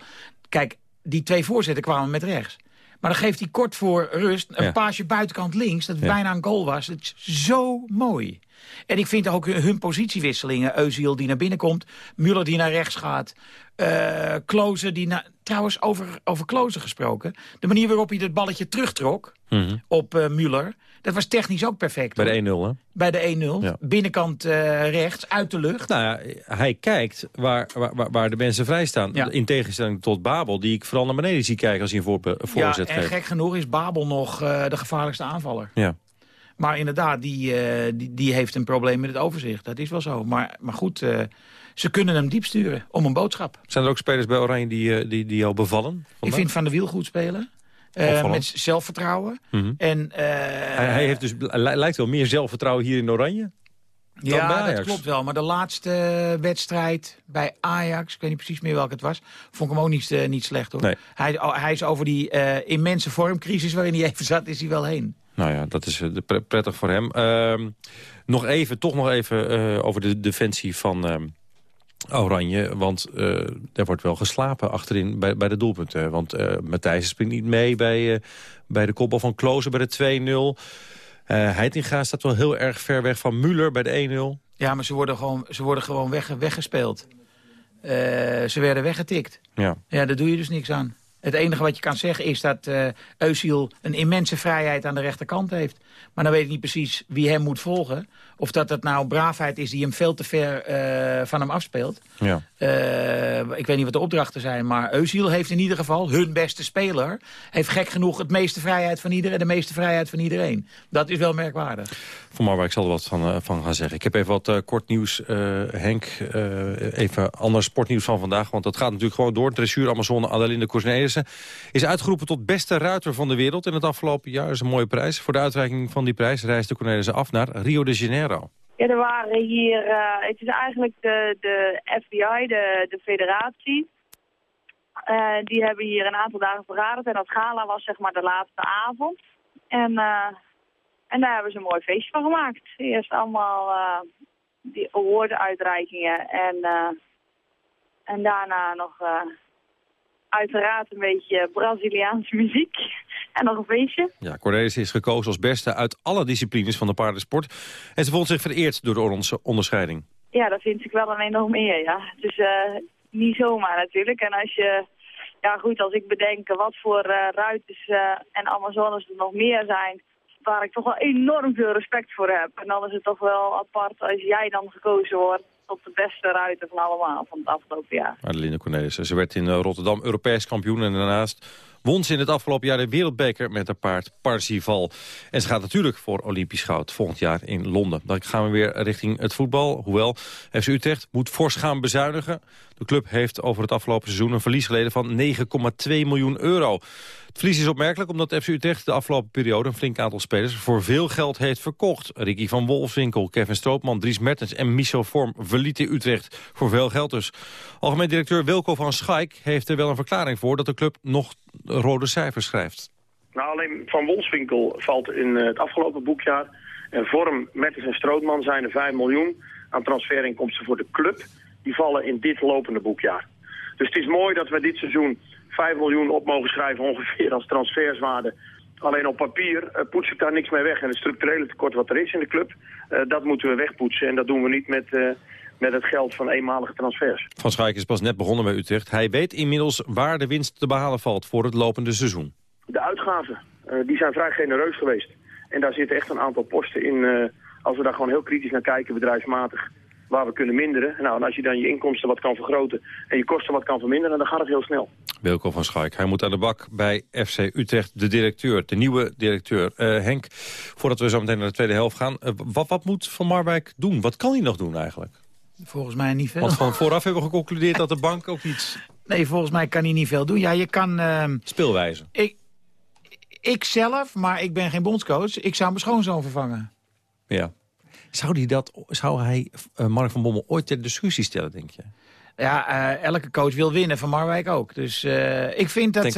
Kijk, die twee voorzetten kwamen met rechts. Maar dan geeft hij kort voor rust een ja. paasje buitenkant links... dat ja. bijna een goal was. Het is zo mooi. En ik vind ook hun positiewisselingen. Eusiel die naar binnen komt. Muller die naar rechts gaat. Uh, Klozen die naar... Trouwens, over, over Klozen gesproken. De manier waarop hij dat balletje terugtrok Mhm. op uh, Muller... dat was technisch ook perfect. Bij de 1-0, hè? Bij de 1-0. Ja. Binnenkant uh, rechts, uit de lucht. Nou ja, hij kijkt waar, waar, waar de mensen vrij staan. Ja. In tegenstelling tot Babel, die ik vooral naar beneden zie kijken als hij een voor, ja, voorzet en geeft. gek genoeg is Babel nog uh, de gevaarlijkste aanvaller. Ja. Maar inderdaad, die, uh, die, die heeft een probleem met het overzicht. Dat is wel zo. Maar, maar goed, ze kunnen hem diep sturen om een boodschap. Zijn er ook spelers bij Oranje die, die, die jou bevallen? Vandaag? Ik vind Van der Wiel goed spelen. Uh, met zelfvertrouwen. Mhm. Mm -hmm. en, uh, hij, hij heeft dus, lijkt wel meer zelfvertrouwen hier in Oranje. Ja, dat klopt wel. Maar de laatste wedstrijd bij Ajax, ik weet niet precies meer welke het was... vond ik hem ook niet, uh, niet slecht, hoor. Nee. Hij, hij is over die immense vormcrisis waarin hij *laughs* even zat, is hij wel heen. Nou ja, dat is prettig voor hem. Uh, nog even, toch nog even over de defensie van uh, Oranje. Want uh, er wordt wel geslapen achterin bij, bij de doelpunten. Want uh, Matthijs springt niet mee bij, uh, bij de kopbal van Klozen bij de 2-0. Uh, Heitinga staat wel heel erg ver weg van Müller bij de 1-0. Ja, maar ze worden gewoon, ze worden gewoon weg, weggespeeld. Ze werden weggetikt. Ja. ja, daar doe je dus niks aan. Het enige wat je kan zeggen is dat uh, Eusiel een immense vrijheid aan de rechterkant heeft. Maar dan weet ik niet precies wie hem moet volgen. Of dat dat nou braafheid is die hem veel te ver uh, van hem afspeelt. Ja. Uh, ik weet niet wat de opdrachten zijn, maar Eusiel heeft in ieder geval, hun beste speler... heeft gek genoeg het meeste vrijheid van iedereen, de meeste vrijheid van iedereen. Dat is wel merkwaardig. Van Marwijk zal er wat van, van gaan zeggen. Ik heb even wat kort nieuws, Henk. even ander sportnieuws van vandaag, want dat gaat natuurlijk gewoon door. Dressuur Amazone Adelinde Is uitgeroepen tot beste ruiter van de wereld in het afgelopen jaar. Is een mooie prijs. Voor de uitreiking van die prijs reisde Cornelissen af naar Rio de Janeiro. Ja, er waren hier, uh, het is eigenlijk de, de FBI, de, de federatie. Uh, die hebben hier een aantal dagen vergaderd en dat gala was zeg maar de laatste avond. En, uh, en daar hebben ze een mooi feestje van gemaakt. Eerst allemaal die award-uitreikingen en, en daarna nog uiteraard een beetje Braziliaanse muziek. *laughs* En nog een feestje. Ja, Cornelis is gekozen als beste uit alle disciplines van de paardensport. En ze vond zich vereerd door de onderscheiding. Ja, dat vind ik wel een enorm eer, ja. Het is uh, niet zomaar natuurlijk. En als je, ja goed, als ik bedenk wat voor uh, ruiters uh, en Amazones er nog meer zijn... waar ik toch wel enorm veel respect voor heb. En dan is het toch wel apart als jij dan gekozen wordt tot de beste ruiter van allemaal van het afgelopen jaar. Adeline Cornelissen. Ze werd in Rotterdam Europees kampioen en daarnaast won ze in het afgelopen jaar de wereldbeker met haar paard Parzival. En ze gaat natuurlijk voor Olympisch goud volgend jaar in Londen. Dan gaan we weer richting het voetbal. Hoewel FC Utrecht moet fors gaan bezuinigen. De club heeft over het afgelopen seizoen een verlies geleden van 9,2 miljoen euro. Het verlies is opmerkelijk omdat FC Utrecht de afgelopen periode een flink aantal spelers voor veel geld heeft verkocht. Ricky van Wolfswinkel, Kevin Stroopman, Dries Mertens en Michel Vorm verlieten Utrecht voor veel geld dus. Algemeen directeur Wilco van Schaik heeft er wel een verklaring voor dat de club nog rode cijfers schrijft. Nou, alleen Van Wolfswinkel valt in het afgelopen boekjaar. En Vorm, Mertens en Strootman zijn er 5 miljoen aan transferinkomsten voor de club. Die vallen in dit lopende boekjaar. Dus het is mooi dat we dit seizoen 5 miljoen op mogen schrijven ongeveer als transferswaarde. Alleen op papier uh, poets ik daar niks mee weg. En het structurele tekort wat er is in de club, uh, dat moeten we wegpoetsen. En dat doen we niet met, met het geld van eenmalige transfers. Van Schaik is pas net begonnen bij Utrecht. Hij weet inmiddels waar de winst te behalen valt voor het lopende seizoen. De uitgaven, die zijn vrij genereus geweest. En daar zitten echt een aantal posten in, als we daar gewoon heel kritisch naar kijken, bedrijfsmatig waar we kunnen minderen. Nou, en als je dan je inkomsten wat kan vergroten en je kosten wat kan verminderen, dan gaat het heel snel. Wilco van Schaik, hij moet aan de bak bij FC Utrecht, de directeur, de nieuwe directeur. Uh, Henk, voordat we zo meteen naar de tweede helft gaan, wat, wat moet Van Marwijk doen? Wat kan hij nog doen eigenlijk? Volgens mij niet veel. Want van vooraf hebben we geconcludeerd dat de bank ook iets... Nee, volgens mij kan hij niet veel doen. Ja, je kan... Uh, Speelwijze. Ik, ik zelf, maar ik ben geen bondscoach, ik zou mijn schoonzoon vervangen. Ja. Zou, die dat, zou hij uh, Mark van Bommel ooit ter discussie stellen, denk je? Ja, uh, elke coach wil winnen, Van Marwijk ook. Dus uh, ik, vind dat, ik,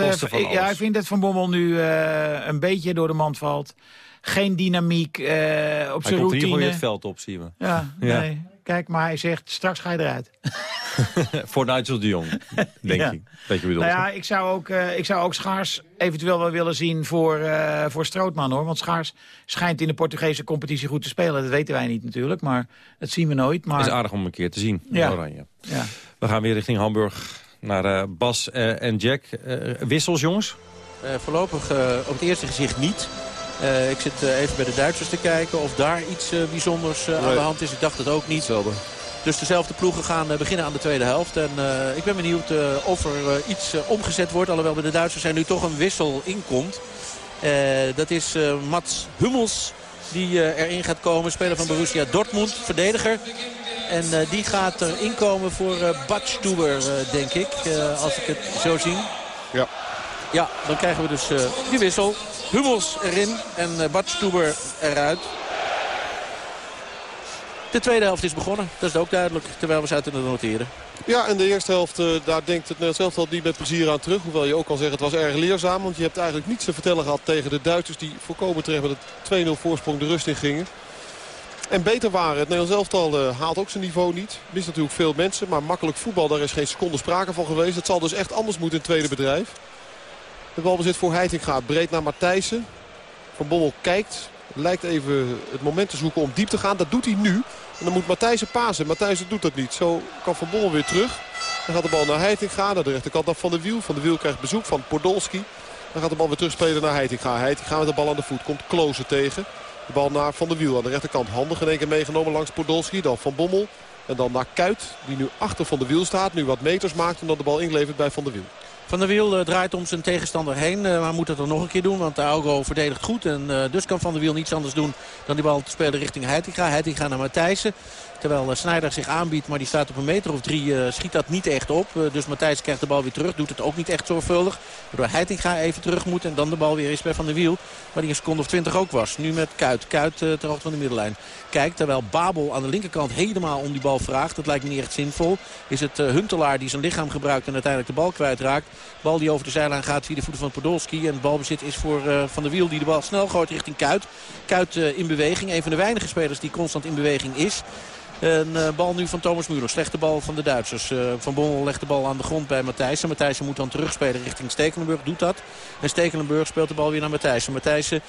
ja, ik vind dat Van Bommel nu een beetje door de mand valt. Geen dynamiek op zijn routine. Hij komt hier het veld op, zien we. Ja, ja. Nee. Kijk, maar hij zegt, straks ga je eruit. *laughs* Voor Nigel de Jong, denk Ja. ik. Dat je bedoelt. Nou ja, ik zou ook, eh, ik zou ook Schaars eventueel wel willen zien voor, eh, voor Strootman, hoor. Want Schaars schijnt in de Portugese competitie goed te spelen. Dat weten wij niet natuurlijk, maar dat zien we nooit. Maar... is aardig om een keer te zien. Ja. Oranje. Ja. We gaan weer richting Hamburg naar eh, Bas eh, en Jack. Eh, wissels, jongens? Eh, voorlopig eh, op het eerste gezicht niet. Eh, ik zit eh, even bij de Duitsers te kijken of daar iets eh, bijzonders aan de hand is. Ik dacht het ook niet. Dus dezelfde ploegen gaan beginnen aan de tweede helft. En eh, ik ben benieuwd eh, of er iets omgezet wordt. Alhoewel bij de Duitsers er nu toch een wissel inkomt. Eh, dat is eh, Mats Hummels die eh, erin gaat komen. Speler van Borussia Dortmund, verdediger. En eh, die gaat er inkomen voor uh, Badstuber, eh, denk ik. eh, als ik het zo zie. Ja. Ja, dan krijgen we dus eh, die wissel. Hummels erin en uh, Badstuber eruit. De tweede helft is begonnen. Dat is ook duidelijk, terwijl we zaten te noteren. Ja, en de eerste helft, eh, daar denkt het Nederlands elftal niet met plezier aan terug. Hoewel je ook kan zeggen het was erg leerzaam. Want je hebt eigenlijk niets te vertellen gehad tegen de Duitsers... die voorkomen terecht met het 2-0 voorsprong de rust in gingen. En beter waren. Het Nederlands elftal eh, haalt ook zijn niveau niet. Mist natuurlijk veel mensen, maar makkelijk voetbal... daar is geen seconde sprake van geweest. Het zal dus echt anders moeten in het tweede bedrijf. De balbezit voor Heitinga breed naar Matthijssen. Van Bommel kijkt. Lijkt even het moment te zoeken om diep te gaan. Dat doet hij nu. En dan moet Matthijssen pasen. Matthijssen doet dat niet. Zo kan Van Bommel weer terug. Dan gaat de bal naar Heitinga. Naar de rechterkant af Van de Wiel. Van de Wiel krijgt bezoek van Podolski. Dan gaat de bal weer terugspelen naar Heitinga. Heitinga met de bal aan de voet. Komt Klozen tegen. De bal naar Van de Wiel aan de rechterkant. Handig in één keer meegenomen langs Podolski. Dan Van Bommel. En dan naar Kuit. Die nu achter Van de Wiel staat. Nu wat meters maakt. En dan de bal inlevert bij Van de Wiel. Van der Wiel uh, draait om zijn tegenstander heen. Uh, maar moet het er nog een keer doen. Want de Augo verdedigt goed. En uh, dus kan Van der Wiel niets anders doen dan die bal te spelen richting Heitinga. Heitinga naar Matthijssen. Terwijl uh, Snijder zich aanbiedt, maar die staat op een meter of drie. Uh, schiet dat niet echt op. Uh, dus Matthijs krijgt de bal weer terug. Doet het ook niet echt zorgvuldig. Waardoor Heitinga even terug moet. En dan de bal weer is bij Van der Wiel. Waar die een seconde of twintig ook was. Nu met Kuit. Kuit ter hoogte van de middenlijn. Kijkt terwijl Babel aan de linkerkant helemaal om die bal vraagt. Dat lijkt me niet echt zinvol. Is het Huntelaar die zijn lichaam gebruikt en uiteindelijk de bal kwijtraakt. Bal die over de zijlijn gaat via de voeten van Podolski. En balbezit is voor Van der Wiel die de bal snel gooit richting Kuit. Kuit in beweging. Een van de weinige spelers die constant in beweging is. Een uh, bal nu van Thomas Müller. Slechte bal van de Duitsers. Uh, van Bommel legt de bal aan de grond bij Matthijssen. Matthijssen moet dan terugspelen richting Stekelenburg. Doet dat. En Stekelenburg speelt de bal weer naar Matthijssen. Matthijssen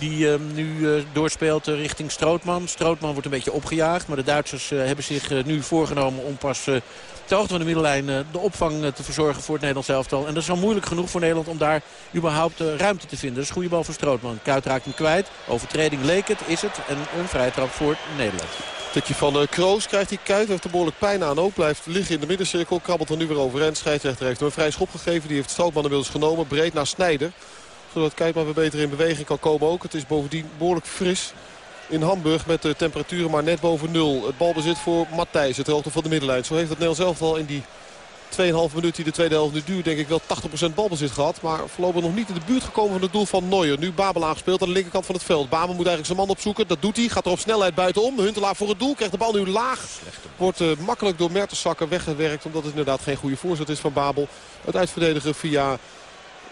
die uh, nu uh, doorspeelt uh, richting Strootman. Strootman wordt een beetje opgejaagd. Maar de Duitsers hebben zich nu voorgenomen om pas ter hoogte van de middenlijn de opvang te verzorgen voor het Nederlands elftal. En dat is al moeilijk genoeg voor Nederland om daar überhaupt ruimte te vinden. Dat is goede bal voor Strootman. Kuit raakt hem kwijt. Overtreding leek het, is het. En een vrije trap voor Nederland. Tikje van Kroos krijgt hij Kuit. Heeft er behoorlijk pijn aan ook. Blijft liggen in de middencirkel. Krabbelt er nu weer overeind. Scheidsrechter heeft hem een vrij schop gegeven. Die heeft Strootman inmiddels genomen. Breed naar Snijder. Zodat maar weer beter in beweging kan komen ook. Het is bovendien behoorlijk fris in Hamburg met de temperaturen maar net boven nul. Het balbezit voor Matthijs. Het hoogte van de middenlijn. Zo heeft het Nederlands elftal in die 2,5 minuut die de tweede helft nu duurt, denk ik wel 80% balbezit gehad. Maar voorlopig nog niet in de buurt gekomen van het doel van Neuer. Nu Babel aangespeeld aan de linkerkant van het veld. Babel moet eigenlijk zijn man opzoeken. Dat doet hij. Gaat er op snelheid buitenom. Huntelaar voor het doel. Krijgt de bal nu laag. Wordt uh, makkelijk door Mertensakker weggewerkt. Omdat het inderdaad geen goede voorzet is van Babel. Het uitverdedigen via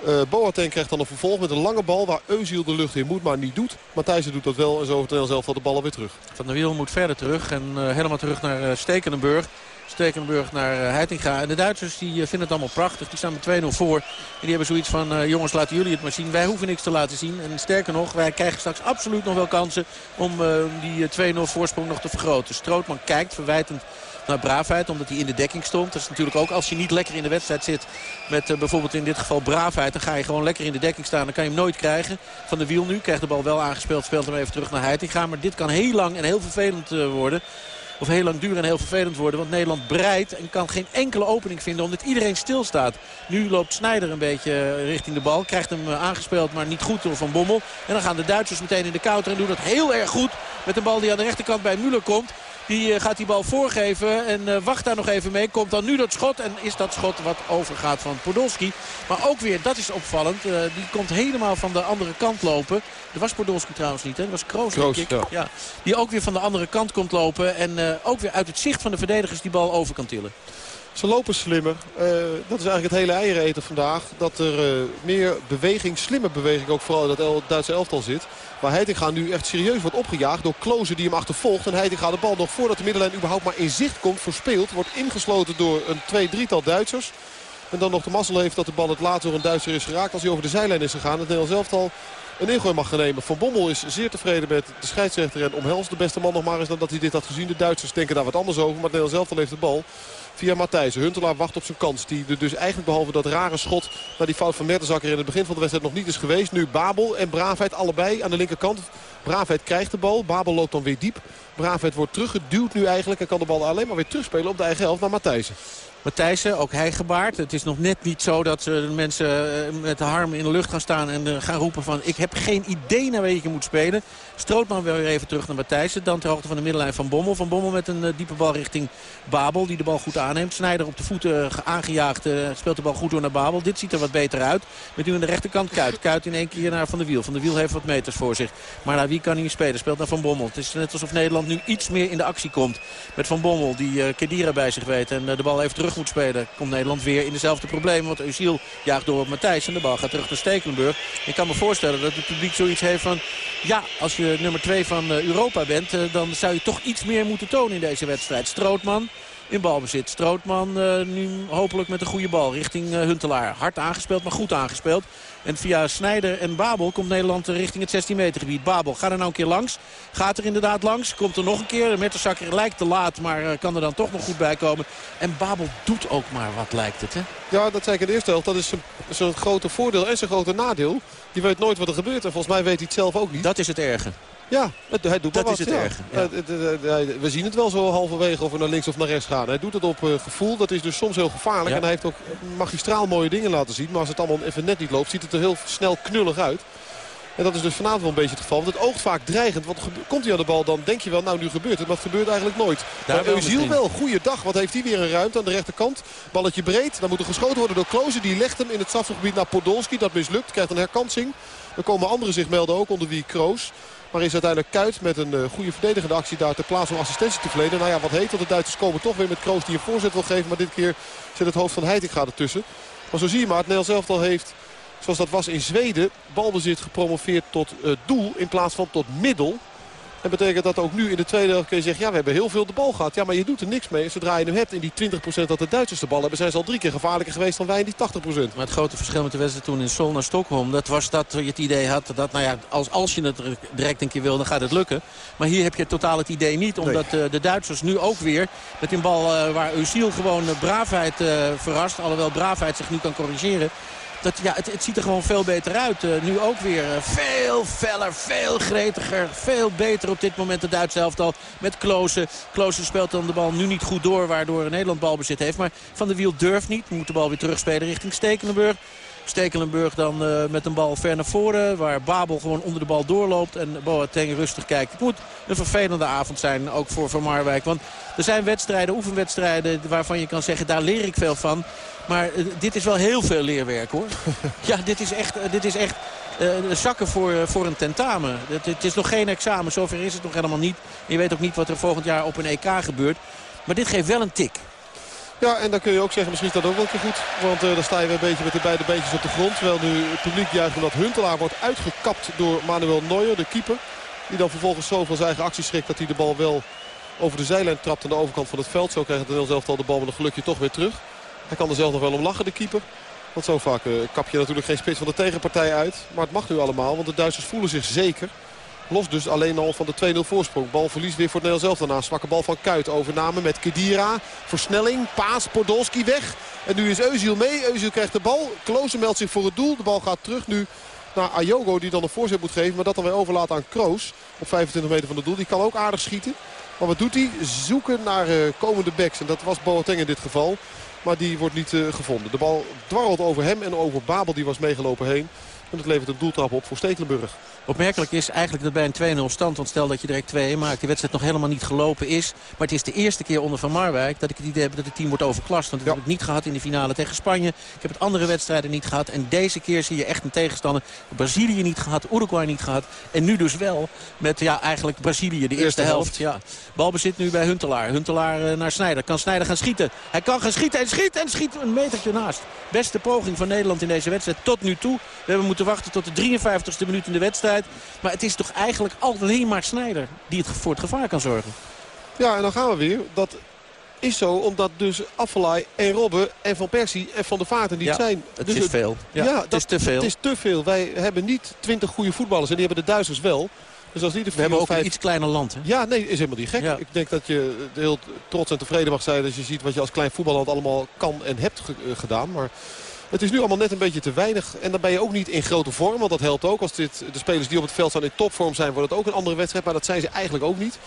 uh, Boateng krijgt dan een vervolg met een lange bal waar Eusiel de lucht in moet, maar niet doet. Matthijsen doet dat wel en zo heeft zelf al de bal weer terug. Van der Wiel moet verder terug en uh, helemaal terug naar uh, Stekelenburg. Stekelenburg naar Heitinga. En de Duitsers die vinden het allemaal prachtig. Die staan met 2-0 voor. En die hebben zoiets van, jongens laten jullie het maar zien. Wij hoeven niks te laten zien. En sterker nog, wij krijgen straks absoluut nog wel kansen om die 2-0 voorsprong nog te vergroten. Strootman kijkt verwijtend naar braafheid. Omdat hij in de dekking stond. Dat is natuurlijk ook als je niet lekker in de wedstrijd zit. Met uh, bijvoorbeeld in dit geval braafheid. Dan ga je gewoon lekker in de dekking staan. Dan kan je hem nooit krijgen. Van de wiel nu. Krijgt de bal wel aangespeeld. Speelt hem even terug naar Heitinga. Maar dit kan heel lang en heel vervelend uh, worden. Of heel lang duren en heel vervelend worden. Want Nederland breidt en kan geen enkele opening vinden. Omdat iedereen stilstaat. Nu loopt Snijder een beetje richting de bal. Krijgt hem aangespeeld maar niet goed door Van Bommel. En dan gaan de Duitsers meteen in de counter. En doen dat heel erg goed. Met een bal die aan de rechterkant bij Müller komt. Die uh, gaat die bal voorgeven en uh, wacht daar nog even mee. Komt dan nu dat schot en is dat schot wat overgaat van Podolski. Maar ook weer, dat is opvallend. Uh, die komt helemaal van de andere kant lopen. Dat was Podolski trouwens niet, hè? dat was Kroos, Kroos denk ik. ja. Ja. Die ook weer van de andere kant komt lopen. En ook weer uit het zicht van de verdedigers die bal over kan tillen. Ze lopen slimmer. Uh, dat is eigenlijk het hele eieren eten vandaag. Dat er uh, meer beweging, slimme beweging ook vooral in dat el Duitse elftal zit. Waar Heitinga nu echt serieus wordt opgejaagd door Klozen die hem achtervolgt. En Heitinga de bal nog voordat de middenlijn überhaupt maar in zicht komt verspeelt. Wordt ingesloten door een twee drietal Duitsers. En dan nog de mazzel heeft dat de bal het later door een Duitser is geraakt als hij over de zijlijn is gegaan. Het Nederlands elftal een ingooi mag gaan nemen. Van Bommel is zeer tevreden met de scheidsrechter en omhelst de beste man nog maar eens dan dat hij dit had gezien. De Duitsers denken daar wat anders over, maar het Nederlands elftal heeft de bal via Matthijsen. Huntelaar wacht op zijn kans. Die er dus eigenlijk behalve dat rare schot naar die fout van Mertensakker in het begin van de wedstrijd nog niet is geweest. Nu Babel en Braafheid allebei aan de linkerkant. Braafheid krijgt de bal. Babel loopt dan weer diep. Braafheid wordt teruggeduwd nu eigenlijk. En kan de bal alleen maar weer terugspelen op de eigen helft naar Matthijsen. Matthijssen, ook hij gebaard. Het is nog net niet zo dat de mensen eh, met de harm in de lucht gaan staan en eh, gaan roepen van... ik heb geen idee naar wie je moet spelen. Strootman weer even terug naar Matthijssen. Dan ter hoogte van de middenlijn van Bommel. Van Bommel met een eh, diepe bal richting Babel die de bal goed aanneemt. Snijder op de voeten aangejaagd speelt de bal goed door naar Babel. Dit ziet er wat beter uit. Met nu aan de rechterkant Kuit. Kuit in één keer naar Van de Wiel. Van de Wiel heeft wat meters voor zich. Maar naar wie kan hij spelen? Speelt naar Van Bommel. Het is net alsof Nederland nu iets meer in de actie komt. Met Van Bommel die Kedira bij zich weet en de bal even terug moet spelen. Komt Nederland weer in dezelfde problemen. Want Eusiel jaagt door op Matthijs en de bal gaat terug naar Stekelenburg. Ik kan me voorstellen dat het publiek zoiets heeft van... ja, als je nummer 2 van eh, Europa bent... Eh, dan zou je toch iets meer moeten tonen in deze wedstrijd. Strootman in balbezit. Strootman uh, nu hopelijk met een goede bal richting uh, Huntelaar. Hard aangespeeld, maar goed aangespeeld. En via Snijder en Babel komt Nederland richting het 16 meter gebied. Babel, ga er nou een keer langs. Gaat er inderdaad langs. Komt er nog een keer. De Mertensakker lijkt te laat, maar uh, kan er dan toch nog goed bij komen. En Babel doet ook maar wat lijkt het, hè? Ja, dat zei ik in de eerste helft. Dat is zijn grote voordeel en zijn grote nadeel. Die weet nooit wat er gebeurt. En volgens mij weet hij het zelf ook niet. Dat is het erge. Ja, hij doet dat wat, is het ja. erg. We zien het wel zo halverwege of we naar links of naar rechts gaan. Hij doet het op uh, gevoel. Dat is dus soms heel gevaarlijk. Ja. En hij heeft ook magistraal mooie dingen laten zien. Maar als het allemaal even net niet loopt, ziet het er heel snel knullig uit. En dat is dus vanavond wel een beetje het geval. Want het oogt vaak dreigend. Want komt hij aan de bal, dan denk je wel, nou nu gebeurt het. Maar het gebeurt eigenlijk nooit. Daar maar wel Eusiel misschien. wel, goede dag. Wat heeft hij weer een ruimte aan de rechterkant. Balletje breed. Dan moet er geschoten worden door Klozen. Die legt hem in het strafgebied naar Podolski. Dat mislukt. Krijgt een herkansing. Dan komen anderen zich melden ook onder wie Kroos. Maar is uiteindelijk Kuit met een uh, goede verdedigende actie daar ter plaatse om assistentie te verlenen. Nou ja, wat heet dat? De Duitsers komen toch weer met Kroos die een voorzet wil geven. Maar dit keer zit het hoofd van Heitinga ertussen. Maar zo zie je maar, het Nederlands elftal heeft, zoals dat was in Zweden, balbezit gepromoveerd tot uh, doel in plaats van tot middel. En betekent dat ook nu in de tweede helft kun je zeggen... ja, we hebben heel veel de bal gehad. Ja, maar je doet er niks mee. Zodra je hem hebt in die 20% dat de Duitsers de bal hebben... zijn ze al drie keer gevaarlijker geweest dan wij in die 80%. Maar het grote verschil met de wedstrijd toen in Sol naar Stockholm... dat was dat je het idee had dat, nou ja, als, als je het direct een keer wil... dan gaat het lukken. Maar hier heb je totaal het idee niet. Omdat uh, de Duitsers nu ook weer met een bal uh, waar Eusiel gewoon braafheid verrast... alhoewel braafheid zich nu kan corrigeren... Dat, ja, het, het, ziet er gewoon veel beter uit. Uh, nu ook weer uh, veel feller, veel gretiger, veel beter op dit moment de Duitse elftal met Kloosen. Kloosen speelt dan de bal nu niet goed door, waardoor Nederland balbezit heeft. Maar Van der Wiel durft niet, moet de bal weer terugspelen richting Stekelenburg. Stekelenburg dan uh, met een bal ver naar voren. Waar Babel gewoon onder de bal doorloopt. En Boateng rustig kijkt. Het moet een vervelende avond zijn. Ook voor Van Marwijk. Want er zijn wedstrijden, oefenwedstrijden. Waarvan je kan zeggen daar leer ik veel van. Maar uh, dit is wel heel veel leerwerk hoor. *laughs* ja, dit is echt, uh, dit is echt uh, zakken voor, voor een tentamen. Het, het, is nog geen examen. Zover is het nog helemaal niet. Je weet ook niet wat er volgend jaar op een EK gebeurt. Maar dit geeft wel een tik. Ja, en dan kun je ook zeggen, misschien is dat ook wel keer goed. Want uh, dan sta je weer een beetje met de beide beentjes op de grond. Terwijl nu het publiek juicht omdat Huntelaar wordt uitgekapt door Manuel Neuer, de keeper. Die dan vervolgens zo van zijn eigen actie schrikt dat hij de bal wel over de zijlijn trapt aan de overkant van het veld. Zo krijgt het Nederlands elftal de bal met een gelukje toch weer terug. Hij kan er zelf nog wel om lachen, de keeper. Want zo vaak uh, kap je natuurlijk geen spits van de tegenpartij uit. Maar het mag nu allemaal, want de Duitsers voelen zich zeker. Los dus alleen al van de 2-0 voorsprong. Balverlies weer voor het Nederlands elftal daarna. Zwakke bal van Kuit. Overname met Kedira. Versnelling. Paas. Podolski weg. En nu is Eusiel mee. Eusiel krijgt de bal. Klozen meldt zich voor het doel. De bal gaat terug nu naar Ayogo die dan een voorzet moet geven. Maar dat dan weer overlaat aan Kroos. Op 25 meter van het doel. Die kan ook aardig schieten. Maar wat doet hij? Zoeken naar uh, komende backs. En dat was Boateng in dit geval. Maar die wordt niet uh, gevonden. De bal dwarrelt over hem en over Babel. Die was meegelopen heen. En dat levert een doeltrap op voor Stekelenburg. Opmerkelijk is eigenlijk dat bij een 2-0 stand, want stel dat je direct 2 maakt, de wedstrijd nog helemaal niet gelopen is. Maar het is de eerste keer onder Van Marwijk dat ik het idee heb dat het team wordt overklast. Want dat ja. heb ik niet gehad in de finale tegen Spanje. Ik heb het andere wedstrijden niet gehad. En deze keer zie je echt een tegenstander. Brazilië niet gehad, Uruguay niet gehad. En nu dus wel met ja, eigenlijk Brazilië, de eerste, eerste helft. helft. Ja. Balbezit nu bij Huntelaar. Huntelaar uh, naar Snijder. Kan Snijder gaan schieten? Hij kan gaan schieten en schiet en schiet een metertje naast. Beste poging van Nederland in deze wedstrijd tot nu toe. We hebben moeten moeten wachten tot de 53ste minuut in de wedstrijd. Maar het is toch eigenlijk alleen maar Snijder die het voor het gevaar kan zorgen. Ja, en dan gaan we weer. Dat is zo omdat dus Affelay en Robben en Van Persie en Van der Vaart die ja, zijn. Het dus is veel. Ja, het is te veel. Het is te veel. Wij hebben niet 20 goede voetballers en die hebben de Duitsers wel. Dus als die de We hebben ook vijf... een iets kleiner land. Hè? Ja, nee, is helemaal niet gek. Ja. Ik denk dat je heel trots en tevreden mag zijn als je ziet wat je als klein voetballand allemaal kan en hebt eh, gedaan. Maar het is nu allemaal net een beetje te weinig. En dan ben je ook niet in grote vorm, want dat helpt ook. Als dit, de spelers die op het veld staan in topvorm zijn, wordt het ook een andere wedstrijd. Maar dat zijn ze eigenlijk ook niet.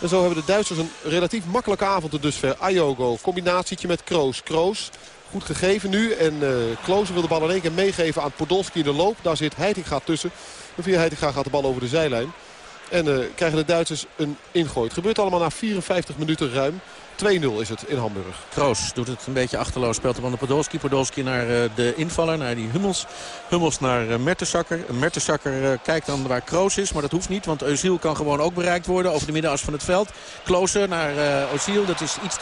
En zo hebben de Duitsers een relatief makkelijke avond tot dusver. Ayogo, combinatietje met Kroos. Kroos, goed gegeven nu. En uh, Kloos wil de bal in één keer meegeven aan Podolski in de loop. Daar zit Heitinga tussen. En via Heitinga gaat de bal over de zijlijn. En uh, krijgen de Duitsers een ingooi. Het gebeurt allemaal na 54 minuten ruim. 2-0 is het in Hamburg. Kroos doet het een beetje achterloos. Speelt hem aan de Podolski. Podolski naar uh, de invaller, naar die Hummels. Hummels naar uh, Mertensakker. Mertensakker uh, kijkt dan waar Kroos is, maar dat hoeft niet. Want Özil kan gewoon ook bereikt worden over de middenas van het veld. Klose naar Özil, dat is iets